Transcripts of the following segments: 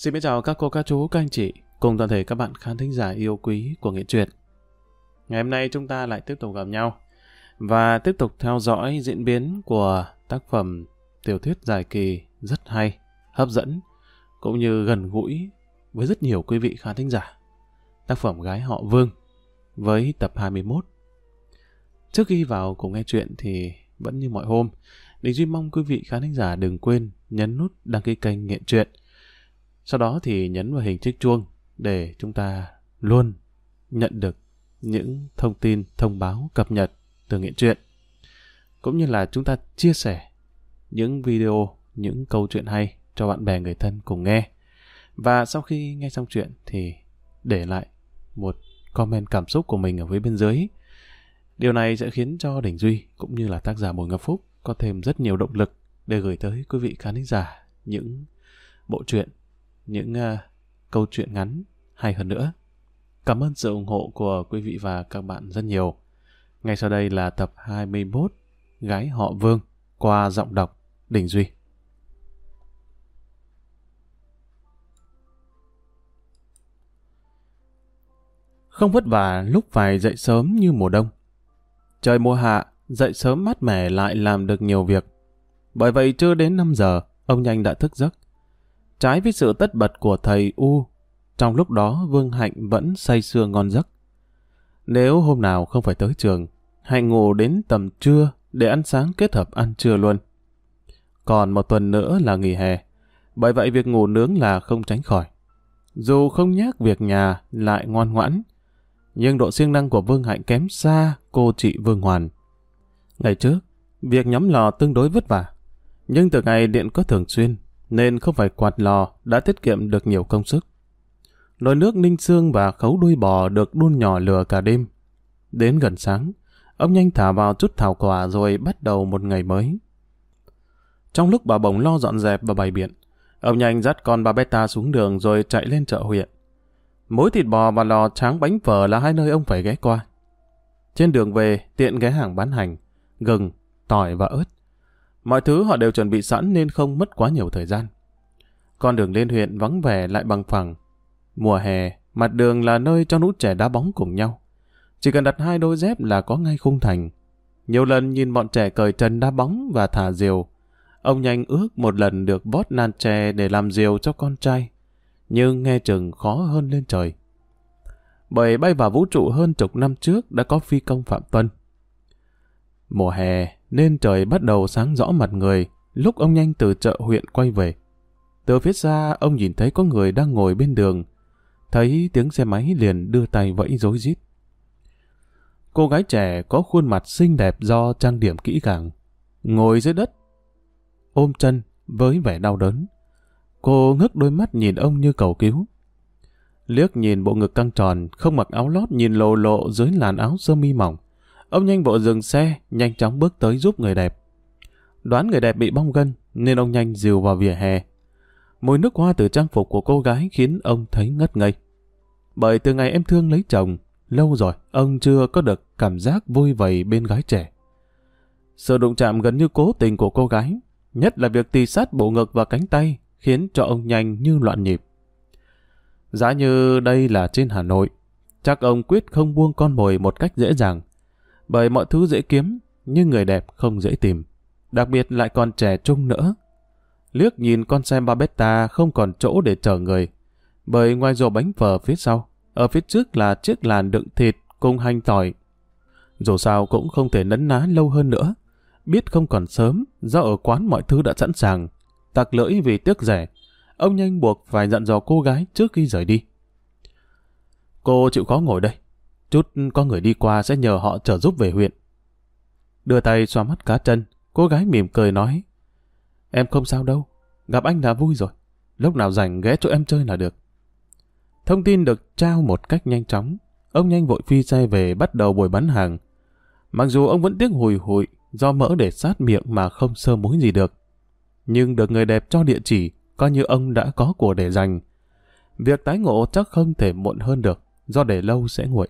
Xin biết chào các cô, các chú, các anh chị, cùng toàn thể các bạn khán thính giả yêu quý của Nghệ truyện. Ngày hôm nay chúng ta lại tiếp tục gặp nhau và tiếp tục theo dõi diễn biến của tác phẩm tiểu thuyết dài kỳ rất hay, hấp dẫn, cũng như gần gũi với rất nhiều quý vị khán thính giả. Tác phẩm Gái họ Vương với tập 21. Trước khi vào cùng nghe chuyện thì vẫn như mọi hôm, Đình Duy mong quý vị khán thính giả đừng quên nhấn nút đăng ký kênh Nghệ truyện sau đó thì nhấn vào hình chiếc chuông để chúng ta luôn nhận được những thông tin, thông báo, cập nhật từ nghiện truyện. Cũng như là chúng ta chia sẻ những video, những câu chuyện hay cho bạn bè người thân cùng nghe. Và sau khi nghe xong chuyện thì để lại một comment cảm xúc của mình ở phía bên dưới. Điều này sẽ khiến cho Đình Duy cũng như là tác giả Bùi Ngọc Phúc có thêm rất nhiều động lực để gửi tới quý vị khán giả những bộ truyện những uh, câu chuyện ngắn hay hơn nữa. Cảm ơn sự ủng hộ của quý vị và các bạn rất nhiều. Ngay sau đây là tập 21 Gái họ Vương qua giọng đọc Đình Duy. Không vất vả lúc phải dậy sớm như mùa đông. Trời mùa hạ, dậy sớm mát mẻ lại làm được nhiều việc. Bởi vậy chưa đến 5 giờ, ông nhanh đã thức giấc trái với sự tất bật của thầy U. Trong lúc đó Vương Hạnh vẫn say sưa ngon giấc. Nếu hôm nào không phải tới trường, Hạnh ngủ đến tầm trưa để ăn sáng kết hợp ăn trưa luôn. Còn một tuần nữa là nghỉ hè, bởi vậy việc ngủ nướng là không tránh khỏi. Dù không nhắc việc nhà lại ngoan ngoãn, nhưng độ siêng năng của Vương Hạnh kém xa cô chị Vương Hoàn. Ngày trước, việc nhắm lò tương đối vất vả, nhưng từ ngày điện có thường xuyên, nên không phải quạt lò đã tiết kiệm được nhiều công sức. Nồi nước ninh xương và khấu đuôi bò được đun nhỏ lửa cả đêm. Đến gần sáng, ông nhanh thả vào chút thảo quả rồi bắt đầu một ngày mới. Trong lúc bà bồng lo dọn dẹp và bày biện, ông nhanh dắt con bà beta xuống đường rồi chạy lên chợ huyện. Mối thịt bò và lò tráng bánh phở là hai nơi ông phải ghé qua. Trên đường về, tiện ghé hàng bán hành, gừng, tỏi và ớt. Mọi thứ họ đều chuẩn bị sẵn nên không mất quá nhiều thời gian. Con đường lên huyện vắng vẻ lại bằng phẳng. Mùa hè, mặt đường là nơi cho nút trẻ đá bóng cùng nhau. Chỉ cần đặt hai đôi dép là có ngay khung thành. Nhiều lần nhìn bọn trẻ cởi trần đá bóng và thả diều. Ông nhanh ước một lần được vót nan tre để làm diều cho con trai. Nhưng nghe chừng khó hơn lên trời. Bởi bay vào vũ trụ hơn chục năm trước đã có phi công Phạm Tuân. Mùa hè, nên trời bắt đầu sáng rõ mặt người, lúc ông nhanh từ chợ huyện quay về. Từ phía xa, ông nhìn thấy có người đang ngồi bên đường, thấy tiếng xe máy liền đưa tay vẫy rối rít. Cô gái trẻ có khuôn mặt xinh đẹp do trang điểm kỹ càng, ngồi dưới đất, ôm chân với vẻ đau đớn. Cô ngước đôi mắt nhìn ông như cầu cứu. Liếc nhìn bộ ngực căng tròn, không mặc áo lót nhìn lộ lộ dưới làn áo sơ mi mỏng. Ông nhanh bộ dừng xe, nhanh chóng bước tới giúp người đẹp. Đoán người đẹp bị bong gân, nên ông nhanh dìu vào vỉa hè. Mùi nước hoa từ trang phục của cô gái khiến ông thấy ngất ngây. Bởi từ ngày em thương lấy chồng, lâu rồi ông chưa có được cảm giác vui vầy bên gái trẻ. Sự đụng chạm gần như cố tình của cô gái, nhất là việc tì sát bộ ngực và cánh tay, khiến cho ông nhanh như loạn nhịp. Giá như đây là trên Hà Nội, chắc ông quyết không buông con mồi một cách dễ dàng bởi mọi thứ dễ kiếm, nhưng người đẹp không dễ tìm. Đặc biệt lại còn trẻ trung nữa. Liếc nhìn con xe Babetta không còn chỗ để chờ người. Bởi ngoài rổ bánh phở phía sau, ở phía trước là chiếc làn đựng thịt cùng hành tỏi. Dù sao cũng không thể nấn ná lâu hơn nữa. Biết không còn sớm, do ở quán mọi thứ đã sẵn sàng. Tặc lưỡi vì tiếc rẻ, ông nhanh buộc phải dặn dò cô gái trước khi rời đi. Cô chịu khó ngồi đây, Chút có người đi qua sẽ nhờ họ trợ giúp về huyện. Đưa tay xoa mắt cá chân, cô gái mỉm cười nói. Em không sao đâu, gặp anh đã vui rồi. Lúc nào rảnh ghé chỗ em chơi là được. Thông tin được trao một cách nhanh chóng. Ông nhanh vội phi xe về bắt đầu buổi bán hàng. Mặc dù ông vẫn tiếc hùi hụi do mỡ để sát miệng mà không sơ mối gì được. Nhưng được người đẹp cho địa chỉ, coi như ông đã có của để dành. Việc tái ngộ chắc không thể muộn hơn được, do để lâu sẽ nguội.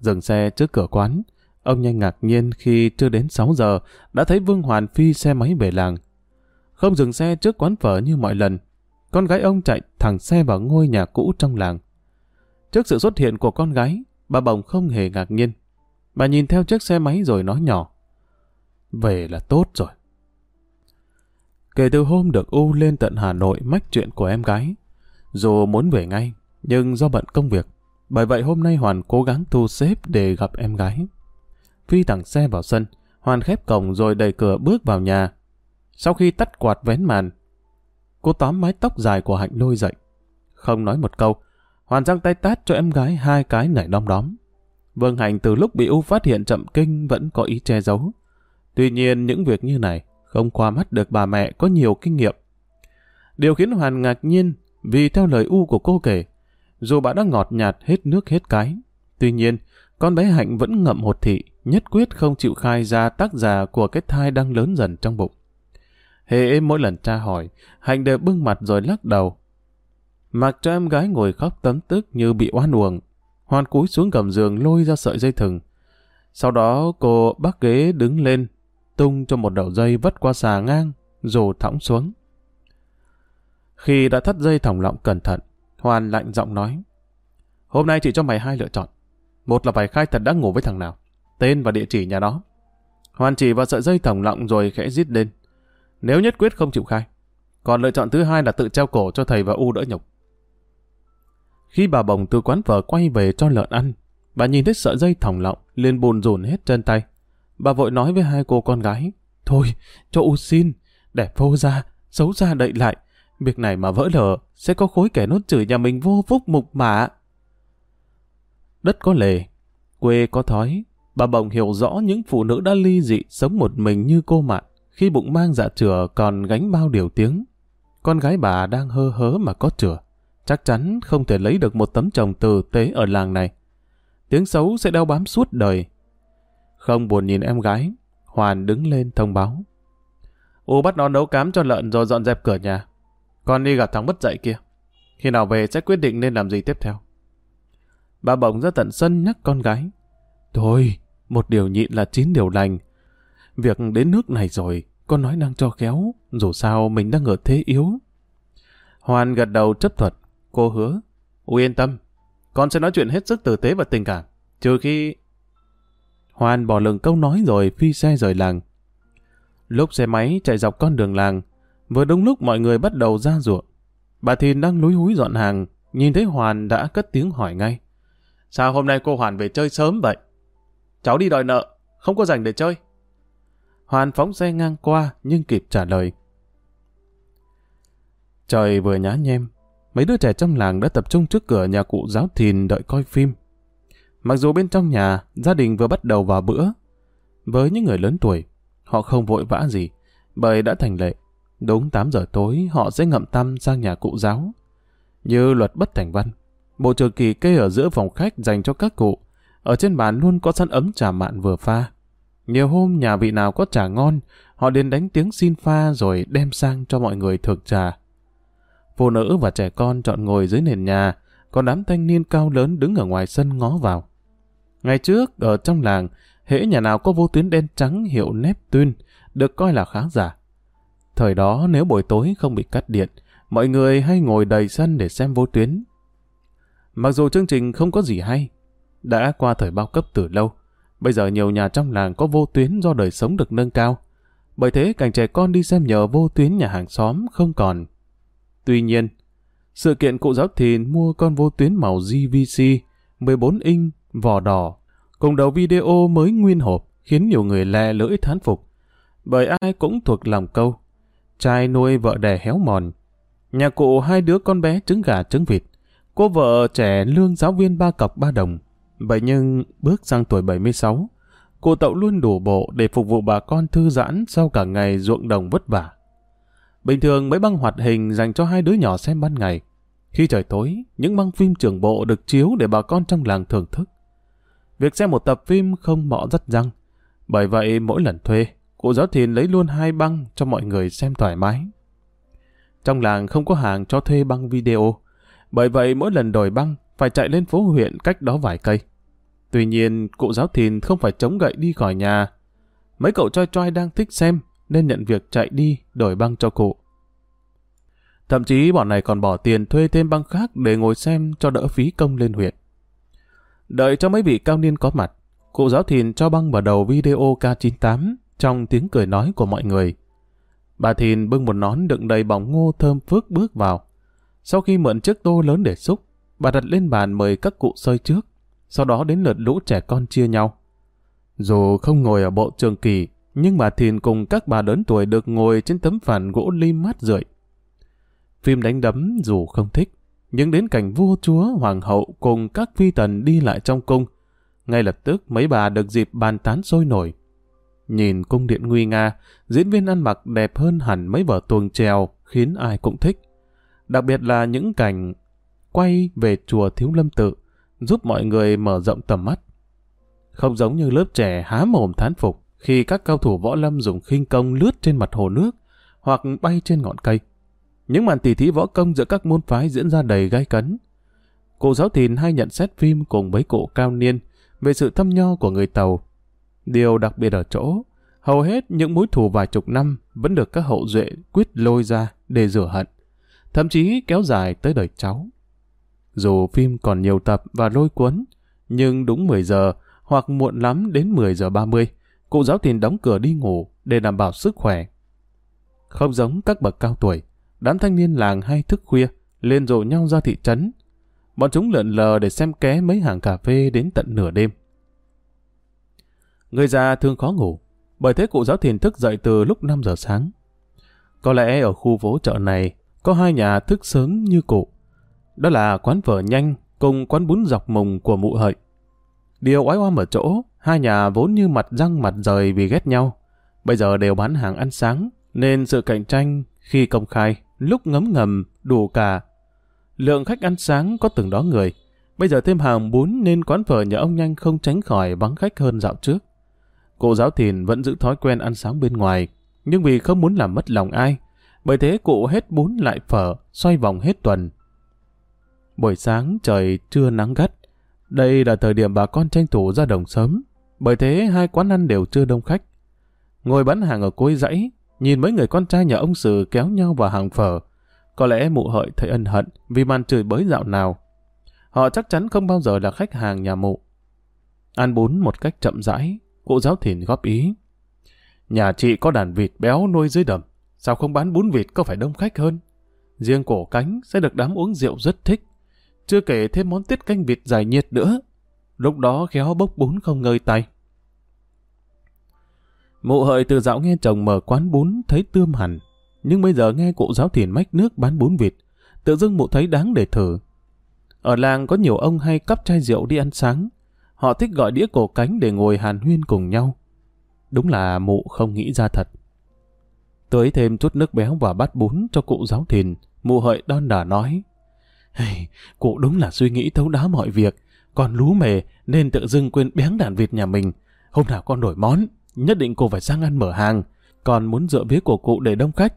Dừng xe trước cửa quán, ông nhanh ngạc nhiên khi chưa đến 6 giờ đã thấy Vương Hoàn phi xe máy về làng. Không dừng xe trước quán phở như mọi lần. con gái ông chạy thẳng xe vào ngôi nhà cũ trong làng. Trước sự xuất hiện của con gái, bà Bồng không hề ngạc nhiên. Bà nhìn theo chiếc xe máy rồi nói nhỏ. Về là tốt rồi. Kể từ hôm được U lên tận Hà Nội mách chuyện của em gái, dù muốn về ngay, nhưng do bận công việc, bởi vậy hôm nay Hoàn cố gắng thu xếp để gặp em gái. Phi thẳng xe vào sân, Hoàn khép cổng rồi đẩy cửa bước vào nhà. Sau khi tắt quạt vén màn, cô tóm mái tóc dài của Hạnh lôi dậy. Không nói một câu, Hoàn giang tay tát cho em gái hai cái nảy đom đóm. Vương Hạnh từ lúc bị U phát hiện chậm kinh vẫn có ý che giấu. Tuy nhiên những việc như này không qua mắt được bà mẹ có nhiều kinh nghiệm. Điều khiến Hoàn ngạc nhiên vì theo lời U của cô kể, dù bà đã ngọt nhạt hết nước hết cái, tuy nhiên con bé Hạnh vẫn ngậm hột thị, nhất quyết không chịu khai ra tác giả của cái thai đang lớn dần trong bụng. Hễ mỗi lần tra hỏi, Hạnh đều bưng mặt rồi lắc đầu. Mặc cho em gái ngồi khóc tấm tức như bị oan uổng. Hoan cúi xuống gầm giường lôi ra sợi dây thừng. Sau đó cô bắt ghế đứng lên, tung cho một đầu dây vất qua xà ngang, rồi thõng xuống. Khi đã thắt dây thòng lọng cẩn thận, Hoàn lạnh giọng nói. Hôm nay chỉ cho mày hai lựa chọn. Một là phải khai thật đã ngủ với thằng nào, tên và địa chỉ nhà đó. Hoàn chỉ vào sợi dây thòng lọng rồi khẽ rít lên. Nếu nhất quyết không chịu khai. Còn lựa chọn thứ hai là tự treo cổ cho thầy và U đỡ nhục. Khi bà bồng từ quán phở quay về cho lợn ăn, bà nhìn thấy sợi dây thòng lọng, liền bùn rùn hết chân tay. Bà vội nói với hai cô con gái, Thôi, cho U xin, đẹp vô ra, xấu ra đậy lại. Việc này mà vỡ lở, sẽ có khối kẻ nốt chửi nhà mình vô phúc mục mạ. Đất có lề, quê có thói, bà bồng hiểu rõ những phụ nữ đã ly dị sống một mình như cô mạn, khi bụng mang dạ chửa còn gánh bao điều tiếng. Con gái bà đang hơ hớ mà có chửa chắc chắn không thể lấy được một tấm chồng tử tế ở làng này. Tiếng xấu sẽ đeo bám suốt đời. Không buồn nhìn em gái, Hoàn đứng lên thông báo. U bắt nó nấu cám cho lợn rồi dọn dẹp cửa nhà. Con đi gặp thằng mất dậy kia. Khi nào về sẽ quyết định nên làm gì tiếp theo. Bà bỗng ra tận sân nhắc con gái. Thôi, một điều nhịn là chín điều lành. Việc đến nước này rồi, con nói năng cho khéo, dù sao mình đang ở thế yếu. Hoàn gật đầu chấp thuận, Cô hứa, U yên tâm, con sẽ nói chuyện hết sức tử tế và tình cảm, trừ khi... hoàn bỏ lừng câu nói rồi phi xe rời làng. Lúc xe máy chạy dọc con đường làng, vừa đúng lúc mọi người bắt đầu ra ruộng. Bà Thìn đang lúi húi dọn hàng, nhìn thấy Hoàn đã cất tiếng hỏi ngay. Sao hôm nay cô Hoàn về chơi sớm vậy? Cháu đi đòi nợ, không có dành để chơi. Hoàn phóng xe ngang qua nhưng kịp trả lời. Trời vừa nhá nhem, mấy đứa trẻ trong làng đã tập trung trước cửa nhà cụ giáo thìn đợi coi phim. Mặc dù bên trong nhà, gia đình vừa bắt đầu vào bữa. Với những người lớn tuổi, họ không vội vã gì, bởi đã thành lệ. Đúng 8 giờ tối, họ sẽ ngậm tâm sang nhà cụ giáo. Như luật bất thành văn, bộ trường kỳ kê ở giữa phòng khách dành cho các cụ. Ở trên bàn luôn có sẵn ấm trà mạn vừa pha. Nhiều hôm nhà vị nào có trà ngon, họ đến đánh tiếng xin pha rồi đem sang cho mọi người thưởng trà. Phụ nữ và trẻ con chọn ngồi dưới nền nhà, còn đám thanh niên cao lớn đứng ở ngoài sân ngó vào. Ngày trước, ở trong làng, hễ nhà nào có vô tuyến đen trắng hiệu nếp tuyên, được coi là khá giả. Thời đó nếu buổi tối không bị cắt điện, mọi người hay ngồi đầy sân để xem vô tuyến. Mặc dù chương trình không có gì hay, đã qua thời bao cấp từ lâu, bây giờ nhiều nhà trong làng có vô tuyến do đời sống được nâng cao. Bởi thế cảnh trẻ con đi xem nhờ vô tuyến nhà hàng xóm không còn Tuy nhiên, sự kiện cụ giáo thìn mua con vô tuyến màu GVC 14 inch vỏ đỏ cùng đầu video mới nguyên hộp khiến nhiều người lè lưỡi thán phục. Bởi ai cũng thuộc lòng câu. Trai nuôi vợ đẻ héo mòn. Nhà cụ hai đứa con bé trứng gà trứng vịt. Cô vợ trẻ lương giáo viên ba cọc ba đồng. Vậy nhưng bước sang tuổi 76, cụ tậu luôn đủ bộ để phục vụ bà con thư giãn sau cả ngày ruộng đồng vất vả. Bình thường mấy băng hoạt hình dành cho hai đứa nhỏ xem ban ngày. Khi trời tối, những băng phim trưởng bộ được chiếu để bà con trong làng thưởng thức. Việc xem một tập phim không mỏ rất răng. Bởi vậy mỗi lần thuê, cụ giáo thìn lấy luôn hai băng cho mọi người xem thoải mái. Trong làng không có hàng cho thuê băng video. Bởi vậy mỗi lần đổi băng phải chạy lên phố huyện cách đó vài cây. Tuy nhiên, cụ giáo thìn không phải chống gậy đi khỏi nhà. Mấy cậu choi choi đang thích xem nên nhận việc chạy đi đổi băng cho cụ. Thậm chí bọn này còn bỏ tiền thuê thêm băng khác để ngồi xem cho đỡ phí công lên huyện. Đợi cho mấy vị cao niên có mặt, cụ giáo thìn cho băng vào đầu video K98 trong tiếng cười nói của mọi người. Bà Thìn bưng một nón đựng đầy bỏng ngô thơm phước bước vào. Sau khi mượn chiếc tô lớn để xúc, bà đặt lên bàn mời các cụ sơi trước, sau đó đến lượt lũ trẻ con chia nhau. Dù không ngồi ở bộ trường kỳ, nhưng bà Thìn cùng các bà lớn tuổi được ngồi trên tấm phản gỗ lim mát rượi. Phim đánh đấm dù không thích, nhưng đến cảnh vua chúa, hoàng hậu cùng các phi tần đi lại trong cung, ngay lập tức mấy bà được dịp bàn tán sôi nổi. Nhìn cung điện nguy nga, diễn viên ăn mặc đẹp hơn hẳn mấy vở tuồng trèo khiến ai cũng thích. Đặc biệt là những cảnh quay về chùa Thiếu Lâm Tự, giúp mọi người mở rộng tầm mắt. Không giống như lớp trẻ há mồm thán phục khi các cao thủ võ lâm dùng khinh công lướt trên mặt hồ nước hoặc bay trên ngọn cây. Những màn tỉ thí võ công giữa các môn phái diễn ra đầy gai cấn. Cụ giáo thìn hay nhận xét phim cùng với cụ cao niên về sự thâm nho của người Tàu. Điều đặc biệt ở chỗ, hầu hết những mối thù vài chục năm vẫn được các hậu duệ quyết lôi ra để rửa hận, thậm chí kéo dài tới đời cháu. Dù phim còn nhiều tập và lôi cuốn, nhưng đúng 10 giờ hoặc muộn lắm đến 10 giờ 30, cụ giáo tiền đóng cửa đi ngủ để đảm bảo sức khỏe. Không giống các bậc cao tuổi, đám thanh niên làng hay thức khuya, lên rộ nhau ra thị trấn. Bọn chúng lượn lờ để xem ké mấy hàng cà phê đến tận nửa đêm. Người già thường khó ngủ, bởi thế cụ giáo thìn thức dậy từ lúc 5 giờ sáng. Có lẽ ở khu phố chợ này có hai nhà thức sớm như cụ. Đó là quán phở nhanh cùng quán bún dọc mùng của mụ hợi. Điều oái oăm ở chỗ, hai nhà vốn như mặt răng mặt rời vì ghét nhau. Bây giờ đều bán hàng ăn sáng, nên sự cạnh tranh khi công khai, lúc ngấm ngầm, đủ cả. Lượng khách ăn sáng có từng đó người. Bây giờ thêm hàng bún nên quán phở nhà ông nhanh không tránh khỏi vắng khách hơn dạo trước. Cụ giáo thìn vẫn giữ thói quen ăn sáng bên ngoài, nhưng vì không muốn làm mất lòng ai, bởi thế cụ hết bún lại phở, xoay vòng hết tuần. Buổi sáng trời chưa nắng gắt, đây là thời điểm bà con tranh thủ ra đồng sớm, bởi thế hai quán ăn đều chưa đông khách. Ngồi bán hàng ở cuối dãy, nhìn mấy người con trai nhà ông Sử kéo nhau vào hàng phở. Có lẽ mụ hợi thấy ân hận vì màn chửi bới dạo nào. Họ chắc chắn không bao giờ là khách hàng nhà mụ. Ăn bún một cách chậm rãi, cụ giáo thìn góp ý. Nhà chị có đàn vịt béo nuôi dưới đầm, sao không bán bún vịt có phải đông khách hơn? Riêng cổ cánh sẽ được đám uống rượu rất thích. Chưa kể thêm món tiết canh vịt dài nhiệt nữa. Lúc đó khéo bốc bún không ngơi tay. Mụ hợi từ dạo nghe chồng mở quán bún thấy tươm hẳn. Nhưng bây giờ nghe cụ giáo thiền mách nước bán bún vịt. Tự dưng mụ thấy đáng để thử. Ở làng có nhiều ông hay cắp chai rượu đi ăn sáng. Họ thích gọi đĩa cổ cánh để ngồi hàn huyên cùng nhau. Đúng là mụ không nghĩ ra thật. Tưới thêm chút nước béo vào bát bún cho cụ giáo thìn. Mụ hợi đon đả nói. Hey, cụ đúng là suy nghĩ thấu đáo mọi việc. Còn lú mề nên tự dưng quên béng đàn vịt nhà mình. Hôm nào con đổi món, nhất định cô phải sang ăn mở hàng. Còn muốn dựa vía của cụ để đông khách.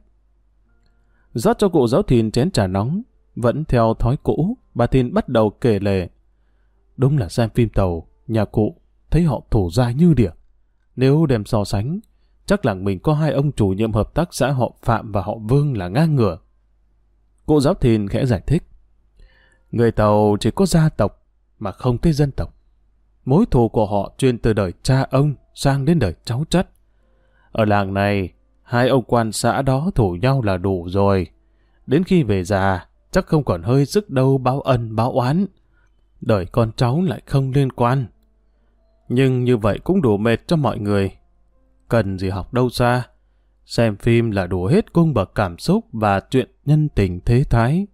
rót cho cụ giáo thìn chén trà nóng. Vẫn theo thói cũ, bà Thìn bắt đầu kể lệ. Đúng là xem phim tàu, nhà cụ, thấy họ thủ ra như địa. Nếu đem so sánh, chắc làng mình có hai ông chủ nhiệm hợp tác xã họ Phạm và họ Vương là ngang ngửa. Cụ giáo thìn khẽ giải thích. Người Tàu chỉ có gia tộc, mà không tới dân tộc. Mối thù của họ truyền từ đời cha ông sang đến đời cháu chất. Ở làng này, hai ông quan xã đó thủ nhau là đủ rồi. Đến khi về già, chắc không còn hơi sức đâu báo ân báo oán. Đời con cháu lại không liên quan. Nhưng như vậy cũng đủ mệt cho mọi người. Cần gì học đâu xa. Xem phim là đủ hết cung bậc cảm xúc và chuyện nhân tình thế thái.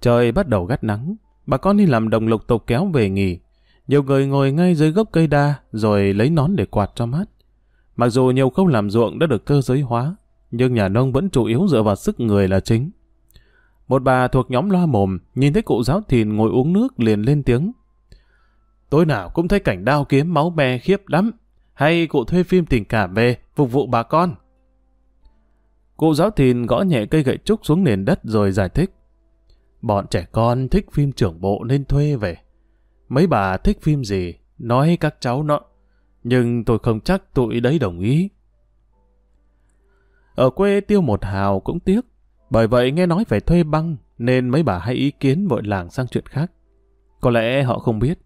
Trời bắt đầu gắt nắng, bà con đi làm đồng lục tục kéo về nghỉ. Nhiều người ngồi ngay dưới gốc cây đa rồi lấy nón để quạt cho mát. Mặc dù nhiều khâu làm ruộng đã được cơ giới hóa, nhưng nhà nông vẫn chủ yếu dựa vào sức người là chính. Một bà thuộc nhóm loa mồm, nhìn thấy cụ giáo thìn ngồi uống nước liền lên tiếng. Tối nào cũng thấy cảnh đao kiếm máu me khiếp lắm. Hay cụ thuê phim tình cảm về, phục vụ bà con. Cụ giáo thìn gõ nhẹ cây gậy trúc xuống nền đất rồi giải thích. Bọn trẻ con thích phim trưởng bộ nên thuê về. Mấy bà thích phim gì, nói các cháu nó. Nhưng tôi không chắc tụi đấy đồng ý. Ở quê tiêu một hào cũng tiếc. Bởi vậy nghe nói phải thuê băng, nên mấy bà hay ý kiến vội làng sang chuyện khác. Có lẽ họ không biết,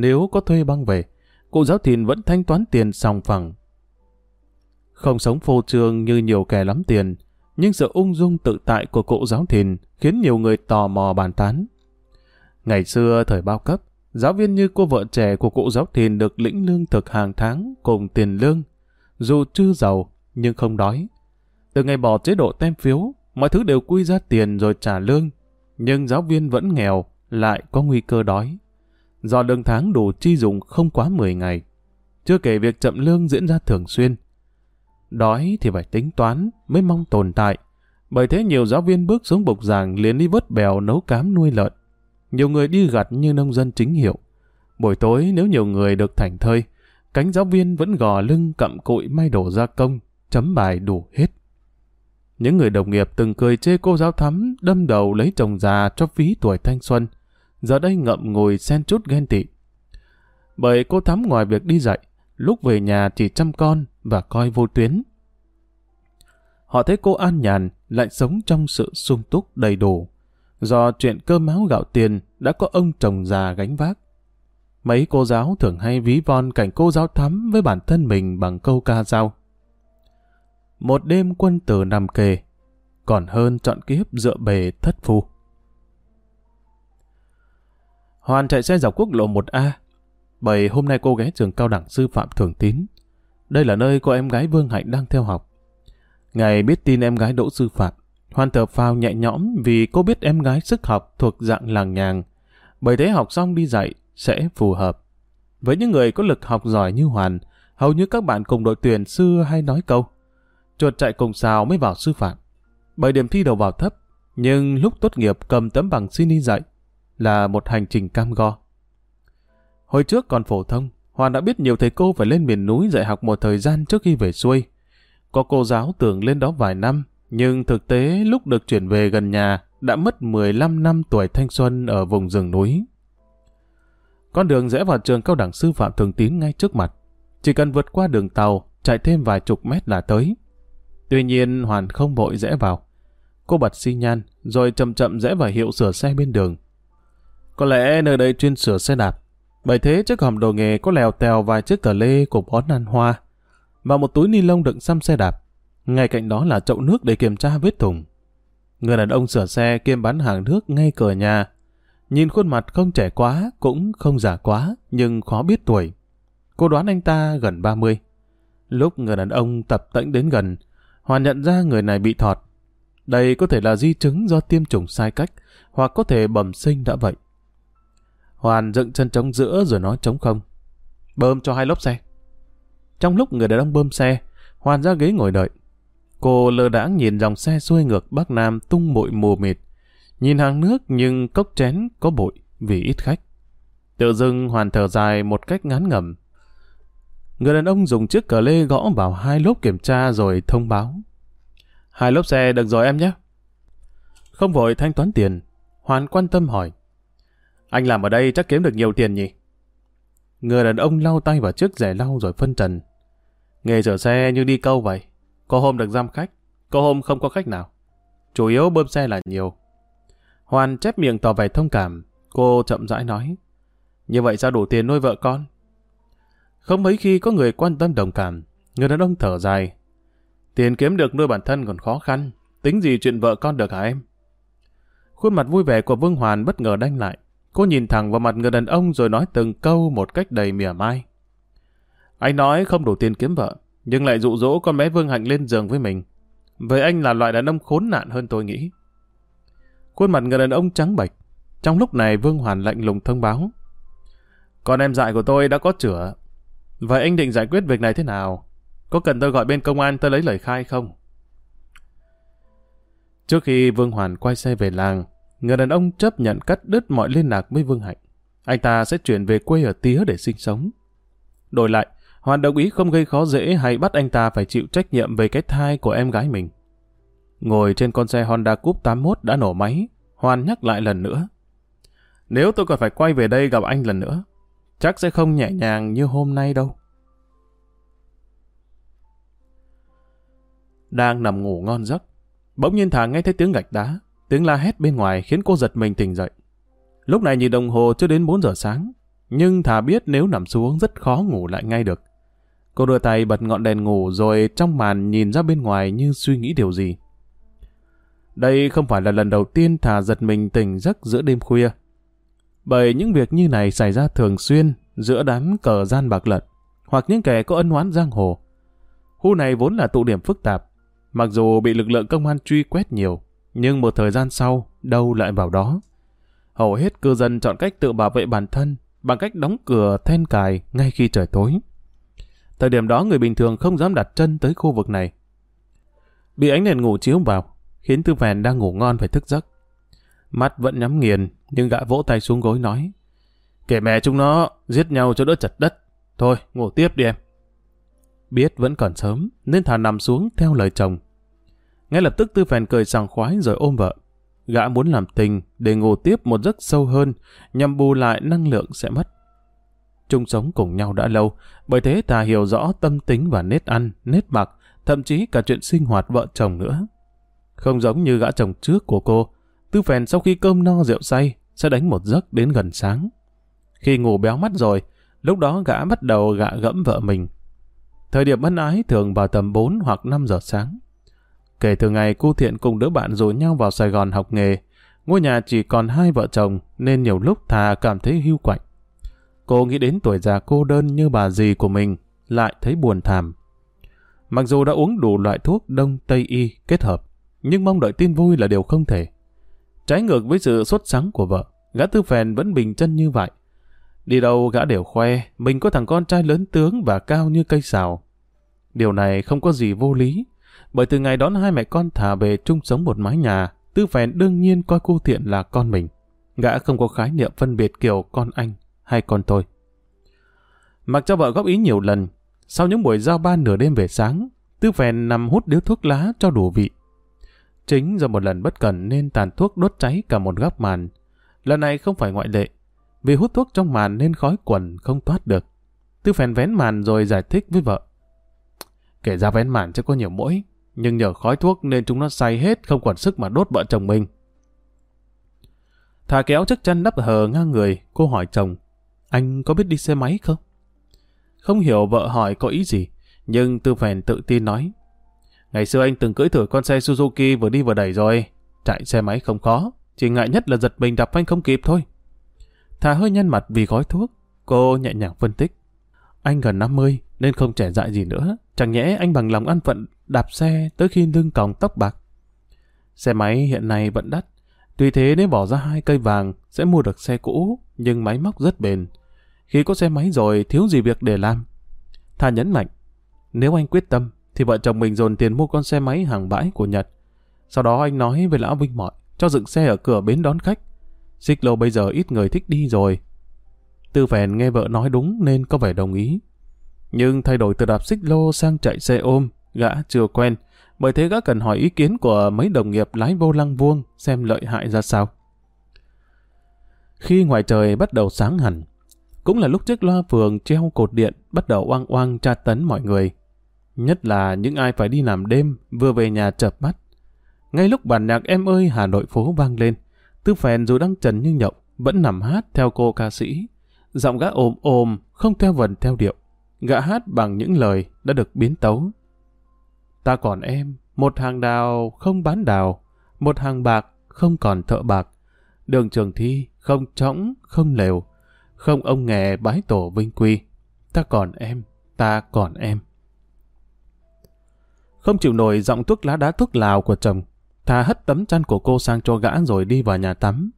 nếu có thuê băng về, cụ giáo thìn vẫn thanh toán tiền sòng phẳng. Không sống phô trương như nhiều kẻ lắm tiền, nhưng sự ung dung tự tại của cụ giáo thìn khiến nhiều người tò mò bàn tán. Ngày xưa thời bao cấp, giáo viên như cô vợ trẻ của cụ giáo thìn được lĩnh lương thực hàng tháng cùng tiền lương, dù chưa giàu nhưng không đói. Từ ngày bỏ chế độ tem phiếu, mọi thứ đều quy ra tiền rồi trả lương, nhưng giáo viên vẫn nghèo, lại có nguy cơ đói. Do lương tháng đủ chi dùng không quá 10 ngày, chưa kể việc chậm lương diễn ra thường xuyên. Đói thì phải tính toán mới mong tồn tại, bởi thế nhiều giáo viên bước xuống bục giảng liền đi vớt bèo nấu cám nuôi lợn. Nhiều người đi gặt như nông dân chính hiệu. Buổi tối nếu nhiều người được thành thơi, cánh giáo viên vẫn gò lưng cặm cụi may đổ gia công, chấm bài đủ hết. Những người đồng nghiệp từng cười chê cô giáo thắm đâm đầu lấy chồng già cho phí tuổi thanh xuân, giờ đây ngậm ngùi xen chút ghen tị. Bởi cô thắm ngoài việc đi dạy, lúc về nhà chỉ chăm con và coi vô tuyến. Họ thấy cô an nhàn, lại sống trong sự sung túc đầy đủ. Do chuyện cơm áo gạo tiền đã có ông chồng già gánh vác. Mấy cô giáo thường hay ví von cảnh cô giáo thắm với bản thân mình bằng câu ca dao. Một đêm quân tử nằm kề, còn hơn chọn kiếp dựa bề thất phu. Hoàn chạy xe dọc quốc lộ 1A, bởi hôm nay cô ghé trường cao đẳng sư phạm Thường Tín. Đây là nơi cô em gái Vương Hạnh đang theo học. Ngày biết tin em gái đỗ sư phạm, Hoàn thở phào nhẹ nhõm vì cô biết em gái sức học thuộc dạng làng nhàng. Bởi thế học xong đi dạy sẽ phù hợp. Với những người có lực học giỏi như Hoàn, hầu như các bạn cùng đội tuyển xưa hay nói câu chuột chạy cùng xào mới vào sư phạm. Bởi điểm thi đầu vào thấp, nhưng lúc tốt nghiệp cầm tấm bằng xin đi dạy là một hành trình cam go. Hồi trước còn phổ thông, Hoàn đã biết nhiều thầy cô phải lên miền núi dạy học một thời gian trước khi về xuôi. Có cô giáo tưởng lên đó vài năm, nhưng thực tế lúc được chuyển về gần nhà đã mất 15 năm tuổi thanh xuân ở vùng rừng núi. Con đường rẽ vào trường cao đẳng sư phạm thường tín ngay trước mặt. Chỉ cần vượt qua đường tàu, chạy thêm vài chục mét là tới. Tuy nhiên Hoàn không vội rẽ vào. Cô bật xi nhan, rồi chậm chậm rẽ vào hiệu sửa xe bên đường. Có lẽ nơi đây chuyên sửa xe đạp. Bởi thế chiếc hòm đồ nghề có lèo tèo vài chiếc tờ lê của bón ăn hoa và một túi ni lông đựng xăm xe đạp. Ngay cạnh đó là chậu nước để kiểm tra vết thùng. Người đàn ông sửa xe kiêm bán hàng nước ngay cửa nhà. Nhìn khuôn mặt không trẻ quá, cũng không già quá, nhưng khó biết tuổi. Cô đoán anh ta gần 30. Lúc người đàn ông tập tễnh đến gần, Hoàn nhận ra người này bị thọt. Đây có thể là di chứng do tiêm chủng sai cách, hoặc có thể bẩm sinh đã vậy. Hoàn dựng chân trống giữa rồi nói trống không. Bơm cho hai lốp xe. Trong lúc người đàn ông bơm xe, Hoàn ra ghế ngồi đợi. Cô lơ đãng nhìn dòng xe xuôi ngược Bắc Nam tung bụi mù mịt. Nhìn hàng nước nhưng cốc chén có bụi vì ít khách. Tự dưng Hoàn thở dài một cách ngán ngẩm. Người đàn ông dùng chiếc cờ lê gõ vào hai lốp kiểm tra rồi thông báo. Hai lốp xe được rồi em nhé. Không vội thanh toán tiền, Hoàn quan tâm hỏi. Anh làm ở đây chắc kiếm được nhiều tiền nhỉ? Người đàn ông lau tay vào chiếc rẻ lau rồi phân trần. Nghề chở xe như đi câu vậy. Có hôm được giam khách, có hôm không có khách nào. Chủ yếu bơm xe là nhiều. Hoàn chép miệng tỏ vẻ thông cảm. Cô chậm rãi nói. Như vậy sao đủ tiền nuôi vợ con? Không mấy khi có người quan tâm đồng cảm. Người đàn ông thở dài. Tiền kiếm được nuôi bản thân còn khó khăn. Tính gì chuyện vợ con được hả em? Khuôn mặt vui vẻ của Vương Hoàn bất ngờ đanh lại. Cô nhìn thẳng vào mặt người đàn ông rồi nói từng câu một cách đầy mỉa mai. Anh nói không đủ tiền kiếm vợ, nhưng lại dụ dỗ con bé Vương Hạnh lên giường với mình. Với anh là loại đàn ông khốn nạn hơn tôi nghĩ. Khuôn mặt người đàn ông trắng bệch. Trong lúc này Vương Hoàn lạnh lùng thông báo. Con em dại của tôi đã có chữa. Vậy anh định giải quyết việc này thế nào? Có cần tôi gọi bên công an tôi lấy lời khai không? Trước khi Vương Hoàn quay xe về làng, người đàn ông chấp nhận cắt đứt mọi liên lạc với Vương Hạnh. Anh ta sẽ chuyển về quê ở Tía để sinh sống. Đổi lại, Hoàn đồng ý không gây khó dễ hay bắt anh ta phải chịu trách nhiệm về cái thai của em gái mình. Ngồi trên con xe Honda Coupe 81 đã nổ máy, Hoàn nhắc lại lần nữa. Nếu tôi còn phải quay về đây gặp anh lần nữa, chắc sẽ không nhẹ nhàng như hôm nay đâu. Đang nằm ngủ ngon giấc, Bỗng nhiên Thà nghe thấy tiếng gạch đá, tiếng la hét bên ngoài khiến cô giật mình tỉnh dậy. Lúc này nhìn đồng hồ chưa đến 4 giờ sáng, nhưng Thà biết nếu nằm xuống rất khó ngủ lại ngay được. Cô đưa tay bật ngọn đèn ngủ rồi trong màn nhìn ra bên ngoài như suy nghĩ điều gì. Đây không phải là lần đầu tiên Thà giật mình tỉnh giấc giữa đêm khuya. Bởi những việc như này xảy ra thường xuyên giữa đám cờ gian bạc lận hoặc những kẻ có ân oán giang hồ. Khu này vốn là tụ điểm phức tạp. Mặc dù bị lực lượng công an truy quét nhiều, nhưng một thời gian sau, đâu lại vào đó. Hầu hết cư dân chọn cách tự bảo vệ bản thân bằng cách đóng cửa then cài ngay khi trời tối. Thời điểm đó người bình thường không dám đặt chân tới khu vực này. Bị ánh đèn ngủ chiếu vào, khiến Tư Phèn đang ngủ ngon phải thức giấc. Mắt vẫn nhắm nghiền, nhưng gã vỗ tay xuống gối nói. Kể mẹ chúng nó, giết nhau cho đỡ chật đất. Thôi, ngủ tiếp đi em. Biết vẫn còn sớm, nên thà nằm xuống theo lời chồng. Ngay lập tức Tư Phèn cười sảng khoái rồi ôm vợ. Gã muốn làm tình để ngủ tiếp một giấc sâu hơn, nhằm bù lại năng lượng sẽ mất. Chung sống cùng nhau đã lâu, bởi thế ta hiểu rõ tâm tính và nết ăn, nết mặc, thậm chí cả chuyện sinh hoạt vợ chồng nữa. Không giống như gã chồng trước của cô, Tư Phèn sau khi cơm no rượu say, sẽ đánh một giấc đến gần sáng. Khi ngủ béo mắt rồi, lúc đó gã bắt đầu gạ gẫm vợ mình. Thời điểm ân ái thường vào tầm 4 hoặc 5 giờ sáng. Kể từ ngày cô Thiện cùng đứa bạn rủ nhau vào Sài Gòn học nghề, ngôi nhà chỉ còn hai vợ chồng nên nhiều lúc thà cảm thấy hưu quạnh. Cô nghĩ đến tuổi già cô đơn như bà dì của mình, lại thấy buồn thảm. Mặc dù đã uống đủ loại thuốc đông tây y kết hợp, nhưng mong đợi tin vui là điều không thể. Trái ngược với sự xuất sáng của vợ, gã tư phèn vẫn bình chân như vậy. Đi đâu gã đều khoe, mình có thằng con trai lớn tướng và cao như cây xào. Điều này không có gì vô lý, bởi từ ngày đón hai mẹ con thả về chung sống một mái nhà, tư phèn đương nhiên coi cô thiện là con mình. Gã không có khái niệm phân biệt kiểu con anh hay con tôi. Mặc cho vợ góp ý nhiều lần, sau những buổi giao ban nửa đêm về sáng, tư phèn nằm hút điếu thuốc lá cho đủ vị. Chính do một lần bất cẩn nên tàn thuốc đốt cháy cả một góc màn. Lần này không phải ngoại lệ. Vì hút thuốc trong màn nên khói quần không thoát được. Tư phèn vén màn rồi giải thích với vợ. Kể ra vén màn chứ có nhiều mũi, nhưng nhờ khói thuốc nên chúng nó say hết không còn sức mà đốt vợ chồng mình. Thà kéo chiếc chân đắp hờ ngang người, cô hỏi chồng, anh có biết đi xe máy không? Không hiểu vợ hỏi có ý gì, nhưng Tư Phèn tự tin nói, Ngày xưa anh từng cưỡi thử con xe Suzuki vừa đi vừa đẩy rồi. Chạy xe máy không khó, chỉ ngại nhất là giật mình đạp phanh không kịp thôi. Thà hơi nhăn mặt vì gói thuốc, cô nhẹ nhàng phân tích. Anh gần 50 nên không trẻ dại gì nữa. Chẳng nhẽ anh bằng lòng ăn phận đạp xe tới khi lưng còng tóc bạc. Xe máy hiện nay vẫn đắt. Tuy thế nếu bỏ ra hai cây vàng sẽ mua được xe cũ, nhưng máy móc rất bền. Khi có xe máy rồi thiếu gì việc để làm. Thà nhấn mạnh, nếu anh quyết tâm thì vợ chồng mình dồn tiền mua con xe máy hàng bãi của Nhật. Sau đó anh nói với lão Vinh Mọi, cho dựng xe ở cửa bến đón khách. Xích lô bây giờ ít người thích đi rồi. Tư phèn nghe vợ nói đúng nên có vẻ đồng ý. Nhưng thay đổi từ đạp xích lô sang chạy xe ôm, gã chưa quen, bởi thế gã cần hỏi ý kiến của mấy đồng nghiệp lái vô lăng vuông xem lợi hại ra sao. Khi ngoài trời bắt đầu sáng hẳn, cũng là lúc chiếc loa phường treo cột điện bắt đầu oang oang tra tấn mọi người. Nhất là những ai phải đi làm đêm, vừa về nhà chợp mắt. Ngay lúc bản nhạc Em ơi Hà Nội phố vang lên, Tư Phèn dù đang trần như nhộng, vẫn nằm hát theo cô ca sĩ. Giọng gã ồm ồm, không theo vần theo điệu. Gã hát bằng những lời đã được biến tấu. Ta còn em, một hàng đào không bán đào, một hàng bạc không còn thợ bạc. Đường trường thi không trống, không lều, không ông nghề bái tổ vinh quy. Ta còn em, ta còn em. Không chịu nổi giọng thuốc lá đá thuốc lào của chồng, thà hất tấm chăn của cô sang cho gã rồi đi vào nhà tắm.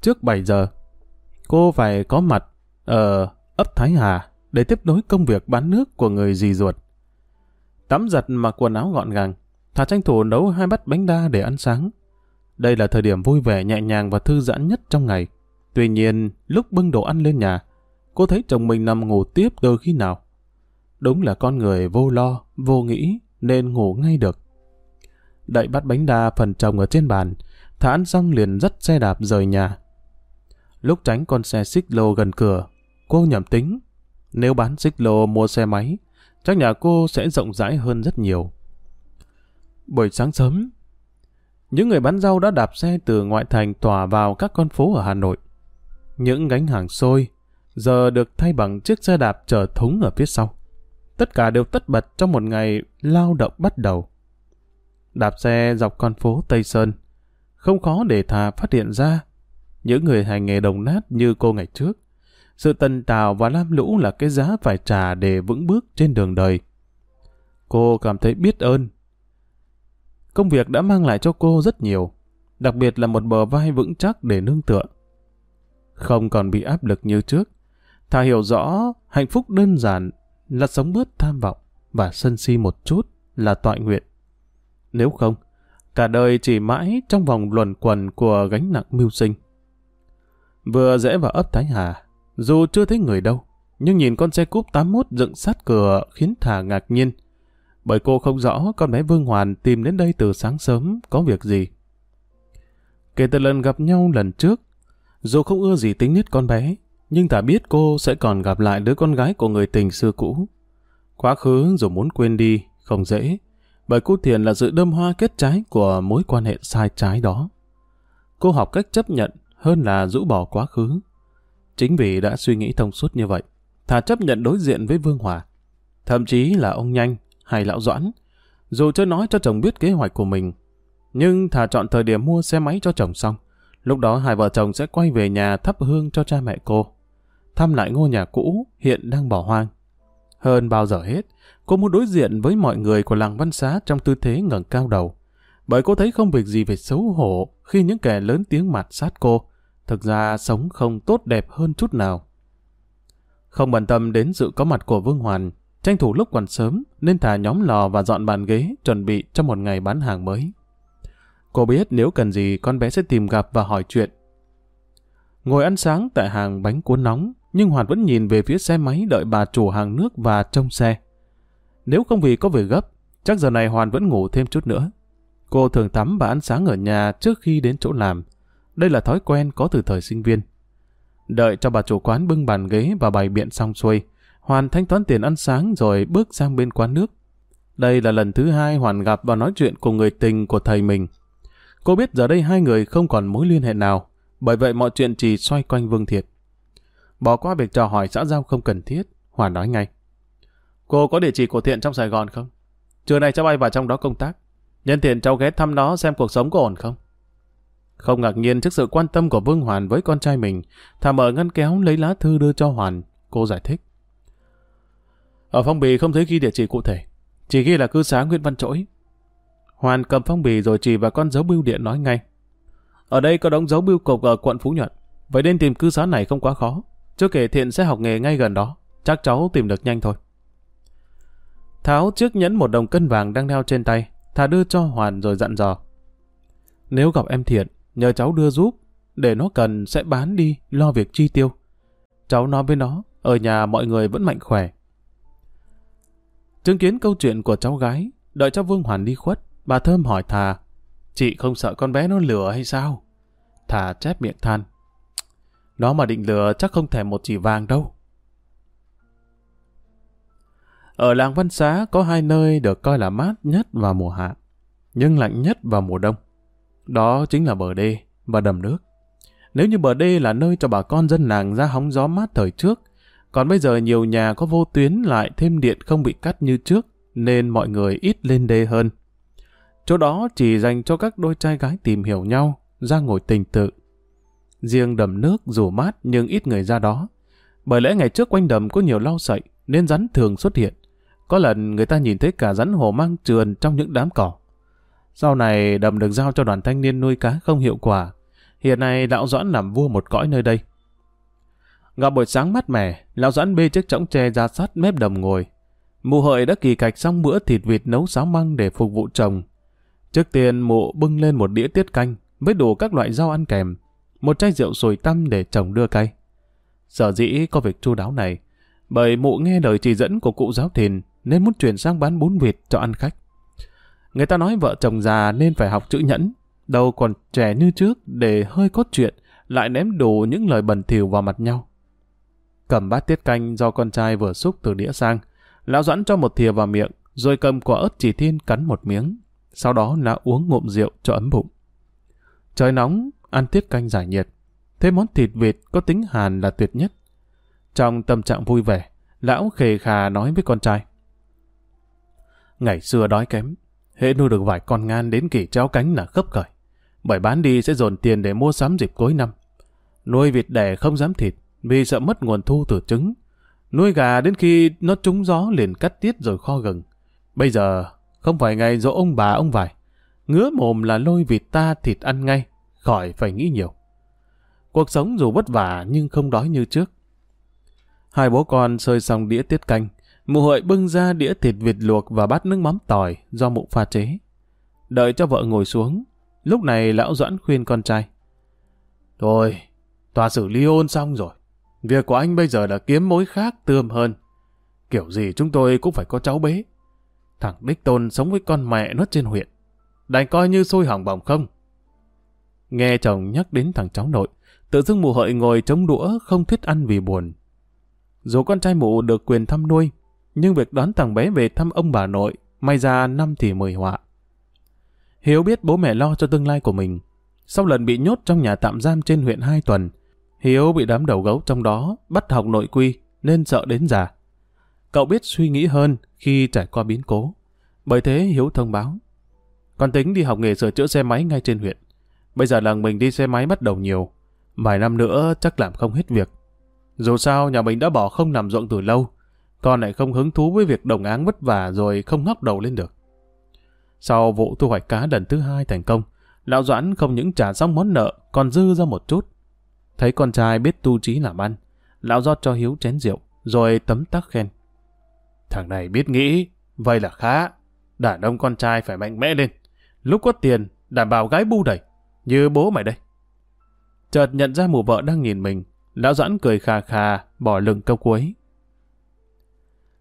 Trước 7 giờ, cô phải có mặt ở ấp Thái Hà để tiếp nối công việc bán nước của người dì ruột. Tắm giặt mặc quần áo gọn gàng, thà tranh thủ nấu hai bát bánh đa để ăn sáng. Đây là thời điểm vui vẻ nhẹ nhàng và thư giãn nhất trong ngày. Tuy nhiên, lúc bưng đồ ăn lên nhà, cô thấy chồng mình nằm ngủ tiếp từ khi nào. Đúng là con người vô lo, vô nghĩ, nên ngủ ngay được. Đậy bát bánh đa phần chồng ở trên bàn, thả ăn xong liền dắt xe đạp rời nhà. Lúc tránh con xe xích lô gần cửa, cô nhầm tính, nếu bán xích lô mua xe máy, chắc nhà cô sẽ rộng rãi hơn rất nhiều. Buổi sáng sớm, những người bán rau đã đạp xe từ ngoại thành tỏa vào các con phố ở Hà Nội. Những gánh hàng xôi giờ được thay bằng chiếc xe đạp chở thúng ở phía sau. Tất cả đều tất bật trong một ngày lao động bắt đầu. Đạp xe dọc con phố Tây Sơn, không khó để thà phát hiện ra những người hành nghề đồng nát như cô ngày trước. Sự tần tào và lam lũ là cái giá phải trả để vững bước trên đường đời. Cô cảm thấy biết ơn. Công việc đã mang lại cho cô rất nhiều, đặc biệt là một bờ vai vững chắc để nương tựa. Không còn bị áp lực như trước, thà hiểu rõ hạnh phúc đơn giản là sống bớt tham vọng và sân si một chút là tọa nguyện. Nếu không, cả đời chỉ mãi trong vòng luẩn quẩn của gánh nặng mưu sinh. Vừa rẽ vào ấp Thái Hà, dù chưa thấy người đâu, nhưng nhìn con xe cúp 81 dựng sát cửa khiến Thà ngạc nhiên. Bởi cô không rõ con bé Vương Hoàn tìm đến đây từ sáng sớm có việc gì. Kể từ lần gặp nhau lần trước, dù không ưa gì tính nết con bé, nhưng ta biết cô sẽ còn gặp lại đứa con gái của người tình xưa cũ. Quá khứ dù muốn quên đi, không dễ, bởi cô Thiền là sự đơm hoa kết trái của mối quan hệ sai trái đó. Cô học cách chấp nhận hơn là rũ bỏ quá khứ. Chính vì đã suy nghĩ thông suốt như vậy, thà chấp nhận đối diện với Vương Hòa. Thậm chí là ông Nhanh hay Lão Doãn, dù chưa nói cho chồng biết kế hoạch của mình, nhưng thà chọn thời điểm mua xe máy cho chồng xong. Lúc đó hai vợ chồng sẽ quay về nhà thắp hương cho cha mẹ cô. Thăm lại ngôi nhà cũ hiện đang bỏ hoang. Hơn bao giờ hết, cô muốn đối diện với mọi người của làng văn xá trong tư thế ngẩng cao đầu. Bởi cô thấy không việc gì phải xấu hổ khi những kẻ lớn tiếng mặt sát cô, thực ra sống không tốt đẹp hơn chút nào. Không bận tâm đến sự có mặt của Vương Hoàn, tranh thủ lúc còn sớm nên thả nhóm lò và dọn bàn ghế chuẩn bị cho một ngày bán hàng mới. Cô biết nếu cần gì con bé sẽ tìm gặp và hỏi chuyện. Ngồi ăn sáng tại hàng bánh cuốn nóng, nhưng Hoàn vẫn nhìn về phía xe máy đợi bà chủ hàng nước và trông xe. Nếu không vì có việc gấp, chắc giờ này Hoàn vẫn ngủ thêm chút nữa. Cô thường tắm và ăn sáng ở nhà trước khi đến chỗ làm. Đây là thói quen có từ thời sinh viên. Đợi cho bà chủ quán bưng bàn ghế và bày biện xong xuôi, Hoàn thanh toán tiền ăn sáng rồi bước sang bên quán nước. Đây là lần thứ hai Hoàn gặp và nói chuyện cùng người tình của thầy mình. Cô biết giờ đây hai người không còn mối liên hệ nào, bởi vậy mọi chuyện chỉ xoay quanh Vương Thiệt. Bỏ qua việc trò hỏi xã giao không cần thiết, Hoàn nói ngay. Cô có địa chỉ của Thiện trong Sài Gòn không? Trưa nay cháu bay vào trong đó công tác. Nhân tiện cháu ghé thăm nó xem cuộc sống có ổn không? Không ngạc nhiên trước sự quan tâm của Vương Hoàn với con trai mình, thà mở ngăn kéo lấy lá thư đưa cho Hoàn. Cô giải thích. Ở phong bì không thấy ghi địa chỉ cụ thể, chỉ ghi là cư xá Nguyễn Văn Trỗi. Hoàn cầm phong bì rồi chỉ vào con dấu bưu điện nói ngay. Ở đây có đóng dấu bưu cục ở quận Phú Nhuận, vậy nên tìm cư xá này không quá khó. Chưa kể Thiện sẽ học nghề ngay gần đó, chắc cháu tìm được nhanh thôi. Tháo chiếc nhẫn một đồng cân vàng đang đeo trên tay, thà đưa cho Hoàn rồi dặn dò. Nếu gặp em Thiện, nhờ cháu đưa giúp, để nó cần sẽ bán đi, lo việc chi tiêu. Cháu nói với nó, ở nhà mọi người vẫn mạnh khỏe. Chứng kiến câu chuyện của cháu gái, đợi cho Vương Hoàn đi khuất, bà Thơm hỏi Thà, chị không sợ con bé nó lừa hay sao? Thà chép miệng than. Nó mà định lừa chắc không thèm một chỉ vàng đâu. Ở làng Văn Xá có hai nơi được coi là mát nhất vào mùa hạ, nhưng lạnh nhất vào mùa đông. Đó chính là bờ đê và đầm nước. Nếu như bờ đê là nơi cho bà con dân làng ra hóng gió mát thời trước, còn bây giờ nhiều nhà có vô tuyến lại thêm điện không bị cắt như trước, nên mọi người ít lên đê hơn. Chỗ đó chỉ dành cho các đôi trai gái tìm hiểu nhau, ra ngồi tình tự. Riêng đầm nước dù mát nhưng ít người ra đó. Bởi lẽ ngày trước quanh đầm có nhiều lau sậy, nên rắn thường xuất hiện. Có lần người ta nhìn thấy cả rắn hồ mang trườn trong những đám cỏ. Sau này đầm được giao cho đoàn thanh niên nuôi cá không hiệu quả. Hiện nay đạo doãn làm vua một cõi nơi đây. Gặp buổi sáng mát mẻ, lão doãn bê chiếc chõng tre ra sát mép đầm ngồi. Mụ hợi đã kỳ cạch xong bữa thịt vịt nấu sáo măng để phục vụ chồng. Trước tiên mụ bưng lên một đĩa tiết canh với đủ các loại rau ăn kèm, một chai rượu sồi tăm để chồng đưa cay. Sở dĩ có việc chu đáo này, bởi mụ nghe lời chỉ dẫn của cụ giáo thìn nên muốn chuyển sang bán bún vịt cho ăn khách. Người ta nói vợ chồng già nên phải học chữ nhẫn, đâu còn trẻ như trước để hơi có chuyện, lại ném đủ những lời bẩn thỉu vào mặt nhau. Cầm bát tiết canh do con trai vừa xúc từ đĩa sang, lão doãn cho một thìa vào miệng, rồi cầm quả ớt chỉ thiên cắn một miếng. Sau đó là uống ngụm rượu cho ấm bụng. Trời nóng, ăn tiết canh giải nhiệt. Thế món thịt vịt có tính hàn là tuyệt nhất. Trong tâm trạng vui vẻ, lão khề khà nói với con trai. Ngày xưa đói kém, hệ nuôi được vài con ngan đến kỳ trao cánh là khấp khởi. Bởi bán đi sẽ dồn tiền để mua sắm dịp cuối năm. Nuôi vịt đẻ không dám thịt vì sợ mất nguồn thu từ trứng. Nuôi gà đến khi nó trúng gió liền cắt tiết rồi kho gừng. Bây giờ không phải ngày dỗ ông bà ông vải. Ngứa mồm là lôi vịt ta thịt ăn ngay, khỏi phải nghĩ nhiều. Cuộc sống dù vất vả nhưng không đói như trước. Hai bố con sơi xong đĩa tiết canh, mụ hội bưng ra đĩa thịt vịt luộc và bát nước mắm tỏi do mụ pha chế. Đợi cho vợ ngồi xuống, lúc này lão Doãn khuyên con trai. Thôi, tòa xử ly hôn xong rồi. Việc của anh bây giờ là kiếm mối khác tươm hơn. Kiểu gì chúng tôi cũng phải có cháu bế. Thằng Đích Tôn sống với con mẹ nó trên huyện. Đành coi như sôi hỏng bỏng không. Nghe chồng nhắc đến thằng cháu nội, tự dưng mụ hợi ngồi chống đũa không thích ăn vì buồn. Dù con trai mụ được quyền thăm nuôi, nhưng việc đón thằng bé về thăm ông bà nội, may ra năm thì mười họa. Hiếu biết bố mẹ lo cho tương lai của mình. Sau lần bị nhốt trong nhà tạm giam trên huyện hai tuần, Hiếu bị đám đầu gấu trong đó bắt học nội quy nên sợ đến già. Cậu biết suy nghĩ hơn khi trải qua biến cố. Bởi thế Hiếu thông báo. Con tính đi học nghề sửa chữa xe máy ngay trên huyện. Bây giờ làng mình đi xe máy bắt đầu nhiều. Vài năm nữa chắc làm không hết việc. Dù sao nhà mình đã bỏ không làm ruộng từ lâu. Con lại không hứng thú với việc đồng áng vất vả rồi không ngóc đầu lên được. Sau vụ thu hoạch cá lần thứ hai thành công, Lão Doãn không những trả xong món nợ, còn dư ra một chút. Thấy con trai biết tu trí làm ăn, Lão rót cho Hiếu chén rượu, rồi tấm tắc khen. Thằng này biết nghĩ, vậy là khá. Đàn ông con trai phải mạnh mẽ lên. Lúc có tiền, đảm bảo gái bu đẩy, như bố mày đây. Chợt nhận ra mụ vợ đang nhìn mình, Lão Doãn cười khà khà, bỏ lưng câu cuối.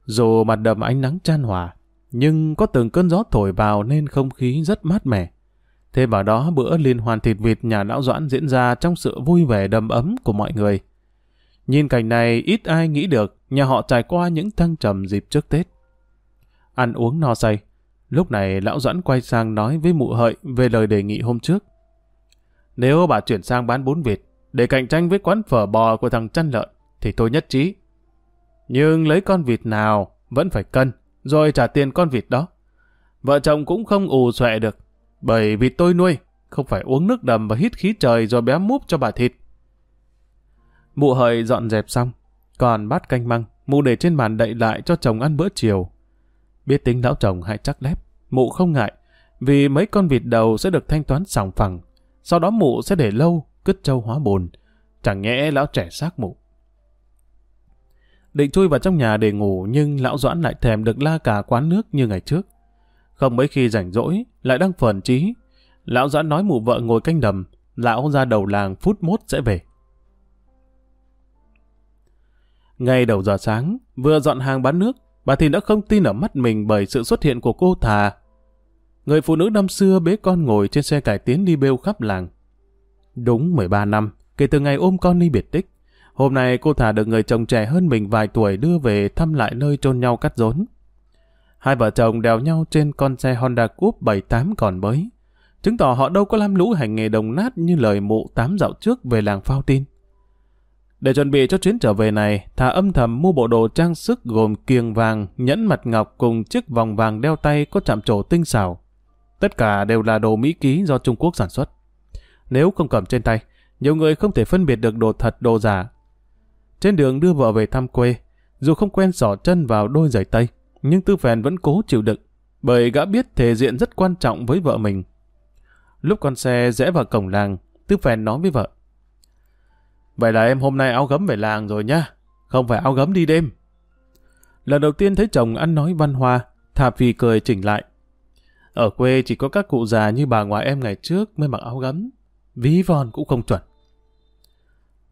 Dù mặt đầm ánh nắng chan hòa, nhưng có từng cơn gió thổi vào nên không khí rất mát mẻ. Thêm vào đó bữa liên hoan thịt vịt nhà lão Doãn diễn ra trong sự vui vẻ đầm ấm của mọi người. Nhìn cảnh này ít ai nghĩ được nhà họ trải qua những thăng trầm dịp trước Tết. Ăn uống no say. Lúc này lão Doãn quay sang nói với mụ hợi về lời đề nghị hôm trước. Nếu bà chuyển sang bán bún vịt để cạnh tranh với quán phở bò của thằng chăn lợn thì tôi nhất trí. Nhưng lấy con vịt nào vẫn phải cân rồi trả tiền con vịt đó. Vợ chồng cũng không ù xòe được bởi vịt tôi nuôi không phải uống nước đầm và hít khí trời rồi béo múp cho bà thịt. Mụ hợi dọn dẹp xong, còn bát canh măng, mụ để trên bàn đậy lại cho chồng ăn bữa chiều. Biết tính lão chồng hay chắc lép, mụ không ngại, vì mấy con vịt đầu sẽ được thanh toán sòng phẳng, sau đó mụ sẽ để lâu, cứt trâu hóa bồn. Chẳng nhẽ lão trẻ xác mụ. Định chui vào trong nhà để ngủ nhưng lão Doãn lại thèm được la cà quán nước như ngày trước. Không mấy khi rảnh rỗi, lại đang phờn trí. Lão Doãn nói mụ vợ ngồi canh đầm, lão ra đầu làng phút mốt sẽ về. Ngay đầu giờ sáng, vừa dọn hàng bán nước, bà Thìn đã không tin ở mắt mình bởi sự xuất hiện của cô Thà. Người phụ nữ năm xưa bế con ngồi trên xe cải tiến đi bêu khắp làng. Đúng 13 năm, kể từ ngày ôm con đi biệt tích, hôm nay cô Thà được người chồng trẻ hơn mình vài tuổi đưa về thăm lại nơi chôn nhau cắt rốn. Hai vợ chồng đèo nhau trên con xe Honda Coupe 78 còn mới, chứng tỏ họ đâu có lam lũ hành nghề đồng nát như lời mụ tám dạo trước về làng phao tin. Để chuẩn bị cho chuyến trở về này, Thà âm thầm mua bộ đồ trang sức gồm kiềng vàng, nhẫn mặt ngọc cùng chiếc vòng vàng đeo tay có chạm trổ tinh xảo. Tất cả đều là đồ Mỹ ký do Trung Quốc sản xuất. Nếu không cầm trên tay, nhiều người không thể phân biệt được đồ thật đồ giả. Trên đường đưa vợ về thăm quê, dù không quen sỏ chân vào đôi giày tây, nhưng Tư Phèn vẫn cố chịu đựng, bởi gã biết thể diện rất quan trọng với vợ mình. Lúc con xe rẽ vào cổng làng, Tư Phèn nói với vợ. Vậy là em hôm nay áo gấm về làng rồi nhá, không phải áo gấm đi đêm. Lần đầu tiên thấy chồng ăn nói văn hoa, Thà Phi cười chỉnh lại. Ở quê chỉ có các cụ già như bà ngoại em ngày trước mới mặc áo gấm, ví von cũng không chuẩn.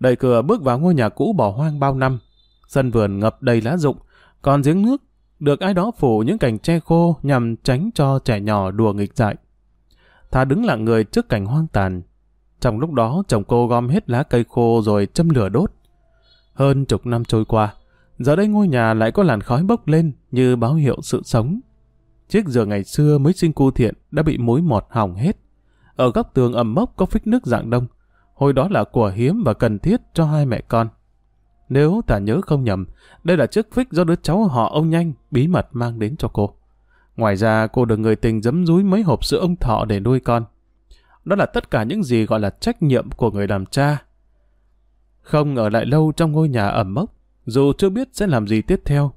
Đẩy cửa bước vào ngôi nhà cũ bỏ hoang bao năm, sân vườn ngập đầy lá rụng, còn giếng nước được ai đó phủ những cành tre khô nhằm tránh cho trẻ nhỏ đùa nghịch dại. Thà đứng lặng người trước cảnh hoang tàn. Trong lúc đó chồng cô gom hết lá cây khô rồi châm lửa đốt. Hơn chục năm trôi qua, giờ đây ngôi nhà lại có làn khói bốc lên như báo hiệu sự sống. Chiếc giường ngày xưa mới sinh cu thiện đã bị mối mọt hỏng hết. Ở góc tường ẩm mốc có phích nước dạng đông. Hồi đó là của hiếm và cần thiết cho hai mẹ con. Nếu ta nhớ không nhầm, đây là chiếc phích do đứa cháu họ ông Nhanh bí mật mang đến cho cô. Ngoài ra cô được người tình dấm dúi mấy hộp sữa ông thọ để nuôi con. Đó là tất cả những gì gọi là trách nhiệm của người làm cha. Không ở lại lâu trong ngôi nhà ẩm mốc, dù chưa biết sẽ làm gì tiếp theo.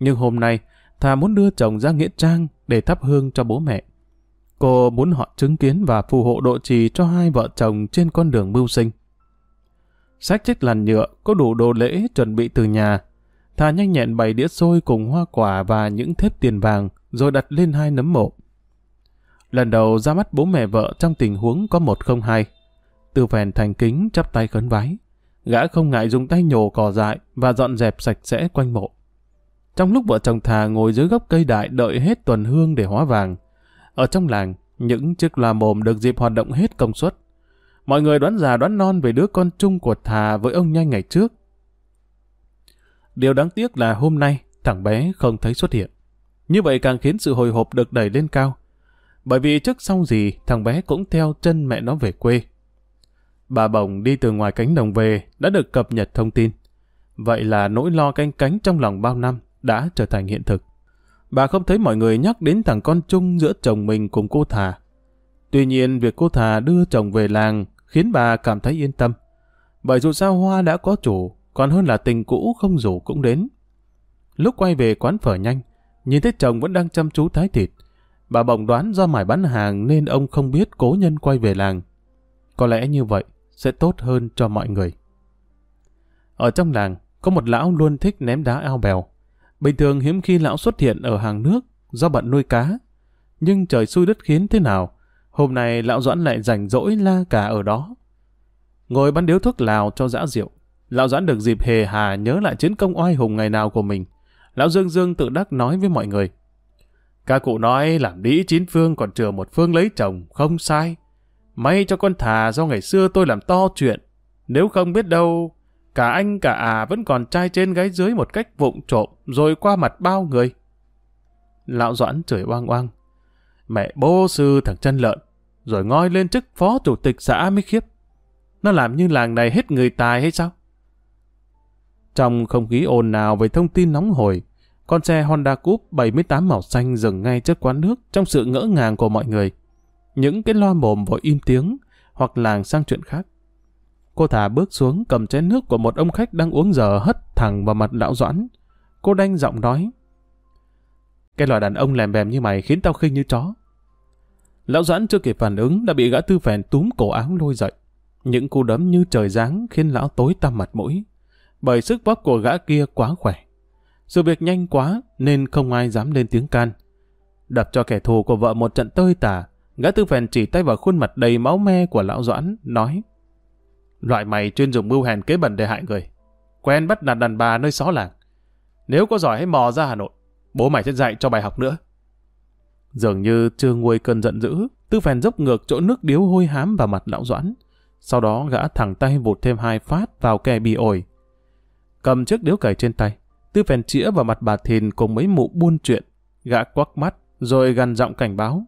Nhưng hôm nay, thà muốn đưa chồng ra nghĩa trang để thắp hương cho bố mẹ. Cô muốn họ chứng kiến và phù hộ độ trì cho hai vợ chồng trên con đường mưu sinh. Sách chiếc làn nhựa có đủ đồ lễ chuẩn bị từ nhà. Thà nhanh nhẹn bày đĩa xôi cùng hoa quả và những thép tiền vàng rồi đặt lên hai nấm mộ. Lần đầu ra mắt bố mẹ vợ trong tình huống có một không hai. từ phèn thành kính chắp tay khấn vái. Gã không ngại dùng tay nhổ cỏ dại và dọn dẹp sạch sẽ quanh mộ. Trong lúc vợ chồng thà ngồi dưới gốc cây đại đợi hết tuần hương để hóa vàng, ở trong làng, những chiếc loa mồm được dịp hoạt động hết công suất. Mọi người đoán già đoán non về đứa con chung của thà với ông nhanh ngày trước. Điều đáng tiếc là hôm nay thằng bé không thấy xuất hiện. Như vậy càng khiến sự hồi hộp được đẩy lên cao. Bởi vì trước sau gì thằng bé cũng theo chân mẹ nó về quê. Bà Bồng đi từ ngoài cánh đồng về đã được cập nhật thông tin. Vậy là nỗi lo canh cánh trong lòng bao năm đã trở thành hiện thực. Bà không thấy mọi người nhắc đến thằng con chung giữa chồng mình cùng cô Thà. Tuy nhiên, việc cô Thà đưa chồng về làng khiến bà cảm thấy yên tâm. Bởi dù sao Hoa đã có chủ, còn hơn là tình cũ không rủ cũng đến. Lúc quay về quán phở nhanh, nhìn thấy chồng vẫn đang chăm chú thái thịt. Bà bỗng đoán do mải bán hàng nên ông không biết cố nhân quay về làng. Có lẽ như vậy sẽ tốt hơn cho mọi người. Ở trong làng, có một lão luôn thích ném đá ao bèo. Bình thường hiếm khi lão xuất hiện ở hàng nước do bận nuôi cá. Nhưng trời xui đất khiến thế nào, hôm nay lão Doãn lại rảnh rỗi la cả ở đó. Ngồi bắn điếu thuốc lào cho dã rượu, lão Doãn được dịp hề hà nhớ lại chiến công oai hùng ngày nào của mình. Lão Dương Dương tự đắc nói với mọi người. Các cụ nói làm đĩ chín phương còn chừa một phương lấy chồng, không sai. May cho con thà do ngày xưa tôi làm to chuyện. Nếu không biết đâu, Cả anh cả à vẫn còn trai trên gái dưới một cách vụng trộm rồi qua mặt bao người. Lão Doãn chửi oang oang. Mẹ bố sư thằng chân lợn, rồi ngoi lên chức phó chủ tịch xã mới khiếp. Nó làm như làng này hết người tài hay sao? Trong không khí ồn ào về thông tin nóng hổi, con xe Honda Coupe 78 màu xanh dừng ngay trước quán nước trong sự ngỡ ngàng của mọi người. Những cái loa mồm vội im tiếng, hoặc làng sang chuyện khác. Cô thả bước xuống cầm chén nước của một ông khách đang uống giờ hất thẳng vào mặt lão Doãn. Cô đanh giọng nói. Cái loại đàn ông lèm bèm như mày khiến tao khinh như chó. Lão Doãn chưa kịp phản ứng đã bị gã tư phèn túm cổ áo lôi dậy. Những cú đấm như trời giáng khiến lão tối tăm mặt mũi. Bởi sức vóc của gã kia quá khỏe. Sự việc nhanh quá nên không ai dám lên tiếng can. Đập cho kẻ thù của vợ một trận tơi tả, gã tư phèn chỉ tay vào khuôn mặt đầy máu me của lão Doãn, nói Loại mày chuyên dùng mưu hèn kế bẩn để hại người. Quen bắt nạt đàn bà nơi xó làng. Nếu có giỏi hãy mò ra Hà Nội. Bố mày sẽ dạy cho bài học nữa. Dường như chưa nguôi cơn giận dữ, tư phèn dốc ngược chỗ nước điếu hôi hám vào mặt lão doãn. Sau đó gã thẳng tay vụt thêm hai phát vào kè bị ổi. Cầm chiếc điếu cày trên tay, tư phèn chĩa vào mặt bà thìn cùng mấy mụ buôn chuyện. Gã quắc mắt, rồi gằn giọng cảnh báo.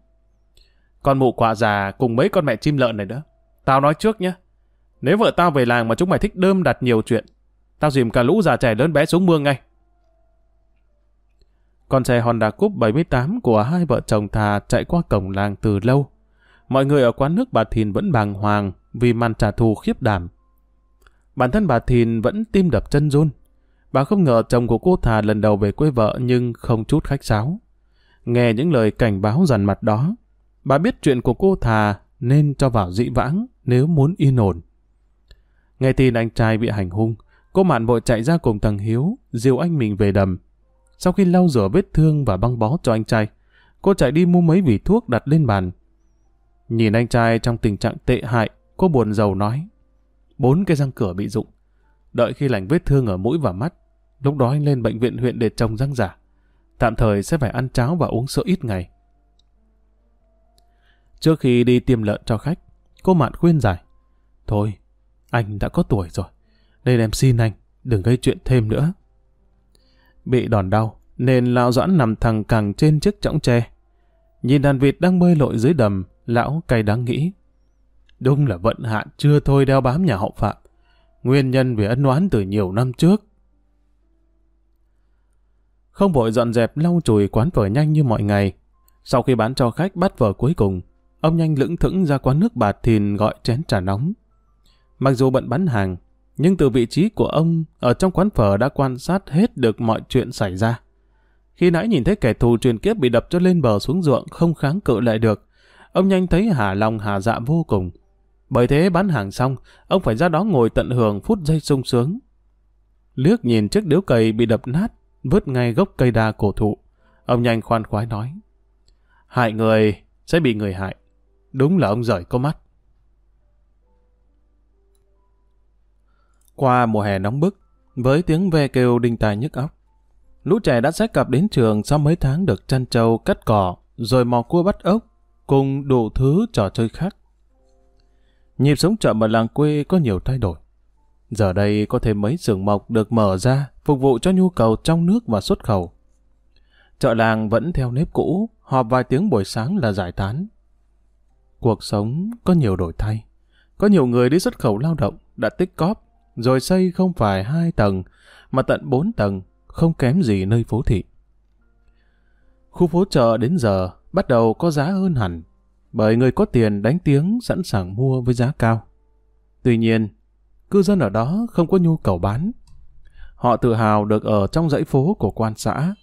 Con mụ quả già cùng mấy con mẹ chim lợn này nữa. Tao nói trước nhé, nếu vợ tao về làng mà chúng mày thích đơm đặt nhiều chuyện, tao dìm cả lũ già trẻ lớn bé xuống mương ngay. Con xe Honda Cup 78 của hai vợ chồng thà chạy qua cổng làng từ lâu. Mọi người ở quán nước bà Thìn vẫn bàng hoàng vì màn trả thù khiếp đảm. Bản thân bà Thìn vẫn tim đập chân run. Bà không ngờ chồng của cô thà lần đầu về quê vợ nhưng không chút khách sáo. Nghe những lời cảnh báo dằn mặt đó, bà biết chuyện của cô thà nên cho vào dị vãng nếu muốn yên ổn. Nghe tin anh trai bị hành hung, cô Mạn vội chạy ra cùng thằng Hiếu, dìu anh mình về đầm. Sau khi lau rửa vết thương và băng bó cho anh trai, cô chạy đi mua mấy vỉ thuốc đặt lên bàn. Nhìn anh trai trong tình trạng tệ hại, cô buồn rầu nói. Bốn cái răng cửa bị rụng. Đợi khi lành vết thương ở mũi và mắt, lúc đó anh lên bệnh viện huyện để trồng răng giả. Tạm thời sẽ phải ăn cháo và uống sữa ít ngày. Trước khi đi tiêm lợn cho khách, cô Mạn khuyên giải. Thôi, anh đã có tuổi rồi. Nên em xin anh, đừng gây chuyện thêm nữa. Bị đòn đau, nên lão doãn nằm thẳng cẳng trên chiếc chõng tre. Nhìn đàn vịt đang bơi lội dưới đầm, lão cay đáng nghĩ. Đúng là vận hạn chưa thôi đeo bám nhà họ Phạm. Nguyên nhân vì ân oán từ nhiều năm trước. Không vội dọn dẹp lau chùi quán phở nhanh như mọi ngày. Sau khi bán cho khách bắt vở cuối cùng, ông nhanh lững thững ra quán nước bà thìn gọi chén trà nóng. Mặc dù bận bán hàng, nhưng từ vị trí của ông ở trong quán phở đã quan sát hết được mọi chuyện xảy ra. Khi nãy nhìn thấy kẻ thù truyền kiếp bị đập cho lên bờ xuống ruộng không kháng cự lại được, ông nhanh thấy hà lòng hà dạ vô cùng. Bởi thế bán hàng xong, ông phải ra đó ngồi tận hưởng phút giây sung sướng. Liếc nhìn chiếc điếu cầy bị đập nát, vứt ngay gốc cây đa cổ thụ. Ông nhanh khoan khoái nói. Hại người sẽ bị người hại. Đúng là ông giỏi có mắt. Qua mùa hè nóng bức, với tiếng ve kêu đinh tai nhức óc, lũ trẻ đã xách cặp đến trường sau mấy tháng được chăn trâu cắt cỏ, rồi mò cua bắt ốc, cùng đủ thứ trò chơi khác. Nhịp sống chậm ở làng quê có nhiều thay đổi. Giờ đây có thêm mấy xưởng mộc được mở ra phục vụ cho nhu cầu trong nước và xuất khẩu. Chợ làng vẫn theo nếp cũ, họp vài tiếng buổi sáng là giải tán. Cuộc sống có nhiều đổi thay. Có nhiều người đi xuất khẩu lao động đã tích cóp, rồi xây không phải hai tầng, mà tận bốn tầng, không kém gì nơi phố thị. Khu phố chợ đến giờ bắt đầu có giá hơn hẳn, bởi người có tiền đánh tiếng sẵn sàng mua với giá cao. Tuy nhiên, cư dân ở đó không có nhu cầu bán. Họ tự hào được ở trong dãy phố của quan xã.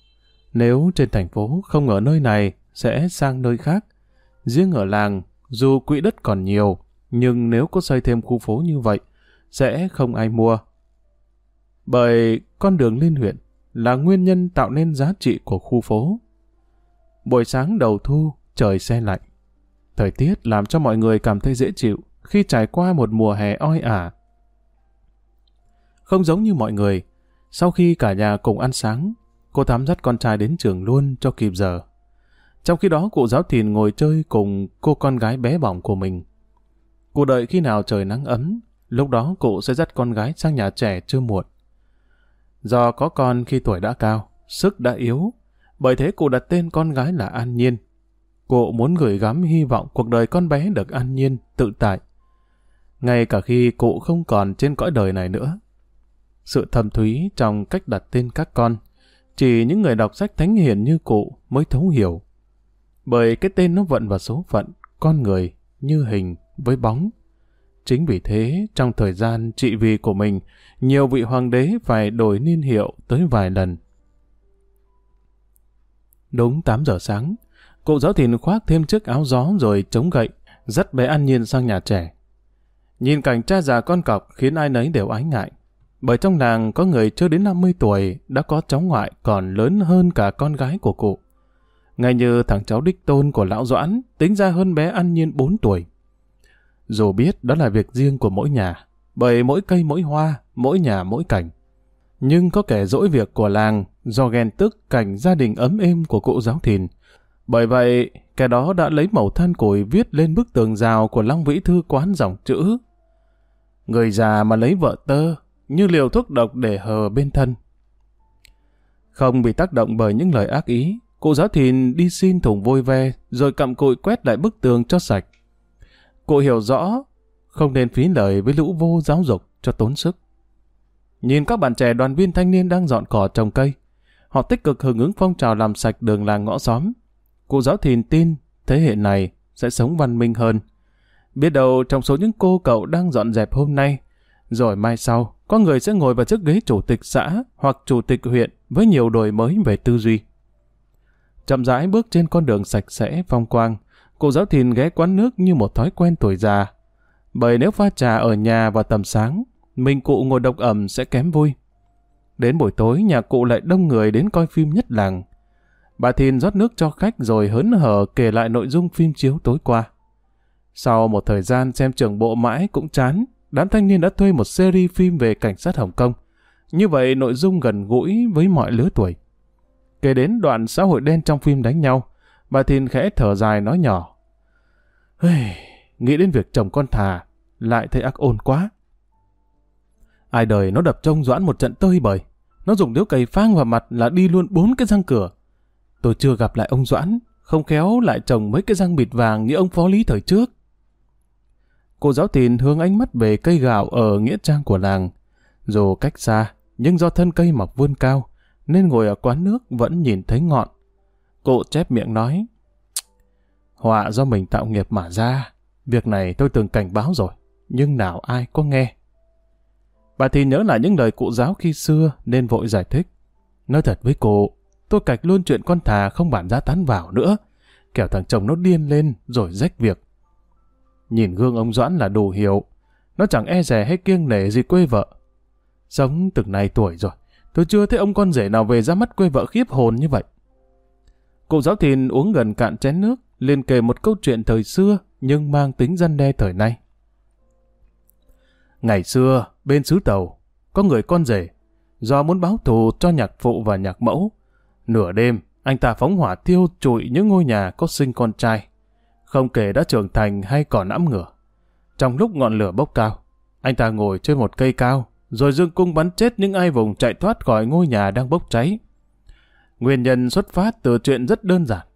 Nếu trên thành phố không ở nơi này, sẽ sang nơi khác. Riêng ở làng, dù quỹ đất còn nhiều, nhưng nếu có xây thêm khu phố như vậy, sẽ không ai mua. Bởi con đường lên huyện là nguyên nhân tạo nên giá trị của khu phố. Buổi sáng đầu thu, trời xe lạnh. Thời tiết làm cho mọi người cảm thấy dễ chịu khi trải qua một mùa hè oi ả. Không giống như mọi người, sau khi cả nhà cùng ăn sáng, cô Thắm dắt con trai đến trường luôn cho kịp giờ. Trong khi đó cụ giáo thìn ngồi chơi cùng cô con gái bé bỏng của mình. cô đợi khi nào trời nắng ấm, lúc đó cụ sẽ dắt con gái sang nhà trẻ chưa muộn. Do có con khi tuổi đã cao, sức đã yếu, bởi thế cụ đặt tên con gái là An Nhiên. Cụ muốn gửi gắm hy vọng cuộc đời con bé được an nhiên, tự tại. Ngay cả khi cụ không còn trên cõi đời này nữa. Sự thầm thúy trong cách đặt tên các con, chỉ những người đọc sách thánh hiền như cụ mới thấu hiểu. Bởi cái tên nó vận vào số phận, con người, như hình với bóng. Chính vì thế, trong thời gian trị vì của mình, nhiều vị hoàng đế phải đổi niên hiệu tới vài lần. Đúng 8 giờ sáng, cụ giáo thìn khoác thêm chiếc áo gió rồi chống gậy, dắt bé An Nhiên sang nhà trẻ. Nhìn cảnh cha già con cọc khiến ai nấy đều ái ngại. Bởi trong làng có người chưa đến 50 tuổi đã có cháu ngoại còn lớn hơn cả con gái của cụ. Ngay như thằng cháu đích tôn của lão Doãn tính ra hơn bé An Nhiên 4 tuổi. Dù biết đó là việc riêng của mỗi nhà, bởi mỗi cây mỗi hoa, mỗi nhà mỗi cảnh. Nhưng có kẻ dỗi việc của làng do ghen tức cảnh gia đình ấm êm của cụ giáo thìn. Bởi vậy, kẻ đó đã lấy màu than củi viết lên bức tường rào của Long Vĩ Thư quán dòng chữ. Người già mà lấy vợ tơ, như liều thuốc độc để hờ bên thân. Không bị tác động bởi những lời ác ý, cụ giáo thìn đi xin thùng vôi ve, rồi cầm cụi quét lại bức tường cho sạch. Cụ hiểu rõ, không nên phí lời với lũ vô giáo dục cho tốn sức. Nhìn các bạn trẻ đoàn viên thanh niên đang dọn cỏ trồng cây, họ tích cực hưởng ứng phong trào làm sạch đường làng ngõ xóm. Cụ giáo thìn tin thế hệ này sẽ sống văn minh hơn. Biết đâu trong số những cô cậu đang dọn dẹp hôm nay, rồi mai sau, có người sẽ ngồi vào chiếc ghế chủ tịch xã hoặc chủ tịch huyện với nhiều đổi mới về tư duy. Chậm rãi bước trên con đường sạch sẽ phong quang, cụ giáo thìn ghé quán nước như một thói quen tuổi già. Bởi nếu pha trà ở nhà vào tầm sáng, mình cụ ngồi độc ẩm sẽ kém vui. Đến buổi tối nhà cụ lại đông người đến coi phim nhất làng. Bà Thìn rót nước cho khách rồi hớn hở kể lại nội dung phim chiếu tối qua. Sau một thời gian xem trường bộ mãi cũng chán, đám thanh niên đã thuê một series phim về cảnh sát Hồng Kông. Như vậy nội dung gần gũi với mọi lứa tuổi. Kể đến đoạn xã hội đen trong phim đánh nhau, bà Thìn khẽ thở dài nói nhỏ. Nghĩ đến việc chồng con thà, lại thấy ác ôn quá. Ai đời nó đập trông Doãn một trận tơi bời. Nó dùng điếu cày phang vào mặt là đi luôn bốn cái răng cửa. Tôi chưa gặp lại ông Doãn, không khéo lại trồng mấy cái răng bịt vàng như ông phó lý thời trước. Cô giáo thìn hướng ánh mắt về cây gạo ở nghĩa trang của làng. Dù cách xa, nhưng do thân cây mọc vươn cao, nên ngồi ở quán nước vẫn nhìn thấy ngọn. Cô chép miệng nói, Họa do mình tạo nghiệp mà ra, việc này tôi từng cảnh báo rồi, nhưng nào ai có nghe. Bà thì nhớ lại những lời cụ giáo khi xưa nên vội giải thích. Nói thật với cô, tôi cạch luôn chuyện con thà không bản giá tán vào nữa, kẻo thằng chồng nó điên lên rồi rách việc. Nhìn gương ông Doãn là đủ hiểu, nó chẳng e rè hay kiêng nể gì quê vợ. Sống từng này tuổi rồi, tôi chưa thấy ông con rể nào về ra mắt quê vợ khiếp hồn như vậy. Cụ giáo thìn uống gần cạn chén nước, liền kể một câu chuyện thời xưa nhưng mang tính dân đe thời nay. Ngày xưa, bên xứ tàu, có người con rể, do muốn báo thù cho nhạc phụ và nhạc mẫu. Nửa đêm, anh ta phóng hỏa thiêu trụi những ngôi nhà có sinh con trai. Không kể đã trưởng thành hay còn ẵm ngửa. Trong lúc ngọn lửa bốc cao, anh ta ngồi trên một cây cao, rồi dương cung bắn chết những ai vùng chạy thoát khỏi ngôi nhà đang bốc cháy. Nguyên nhân xuất phát từ chuyện rất đơn giản.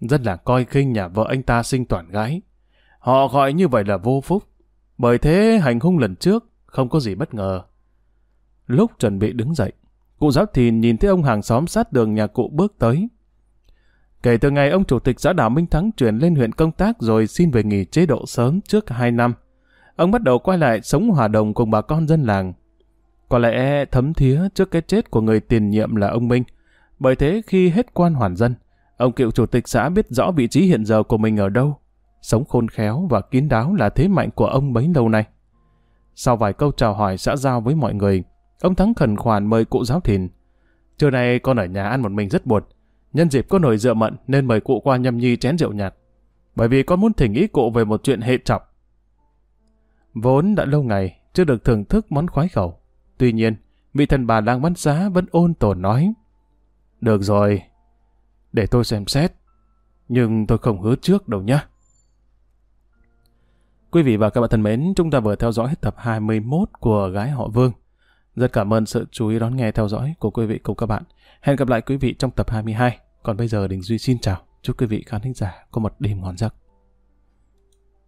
Rất là coi khinh nhà vợ anh ta sinh toàn gái. Họ gọi như vậy là vô phúc. Bởi thế hành hung lần trước không có gì bất ngờ. Lúc chuẩn bị đứng dậy, cụ giáo thìn nhìn thấy ông hàng xóm sát đường nhà cụ bước tới. Kể từ ngày ông chủ tịch xã đảo Minh Thắng chuyển lên huyện công tác rồi xin về nghỉ chế độ sớm trước 2 năm, ông bắt đầu quay lại sống hòa đồng cùng bà con dân làng. Có lẽ thấm thía trước cái chết của người tiền nhiệm là ông Minh. Bởi thế khi hết quan hoàn dân, ông cựu chủ tịch xã biết rõ vị trí hiện giờ của mình ở đâu. Sống khôn khéo và kín đáo là thế mạnh của ông bấy lâu nay. Sau vài câu chào hỏi xã giao với mọi người, ông Thắng khẩn khoản mời cụ giáo thìn. Trưa nay con ở nhà ăn một mình rất buồn. Nhân dịp có nồi rượu mận nên mời cụ qua nhâm nhi chén rượu nhạt. Bởi vì con muốn thỉnh ý cụ về một chuyện hệ trọng. Vốn đã lâu ngày chưa được thưởng thức món khoái khẩu. Tuy nhiên, vị thần bà đang bắn giá vẫn ôn tồn nói. Được rồi, để tôi xem xét. Nhưng tôi không hứa trước đâu nhé. Quý vị và các bạn thân mến, chúng ta vừa theo dõi hết tập 21 của Gái Họ Vương. Rất cảm ơn sự chú ý đón nghe theo dõi của quý vị cùng các bạn. Hẹn gặp lại quý vị trong tập 22. Còn bây giờ Đình Duy xin chào. Chúc quý vị khán thính giả có một đêm ngon giấc.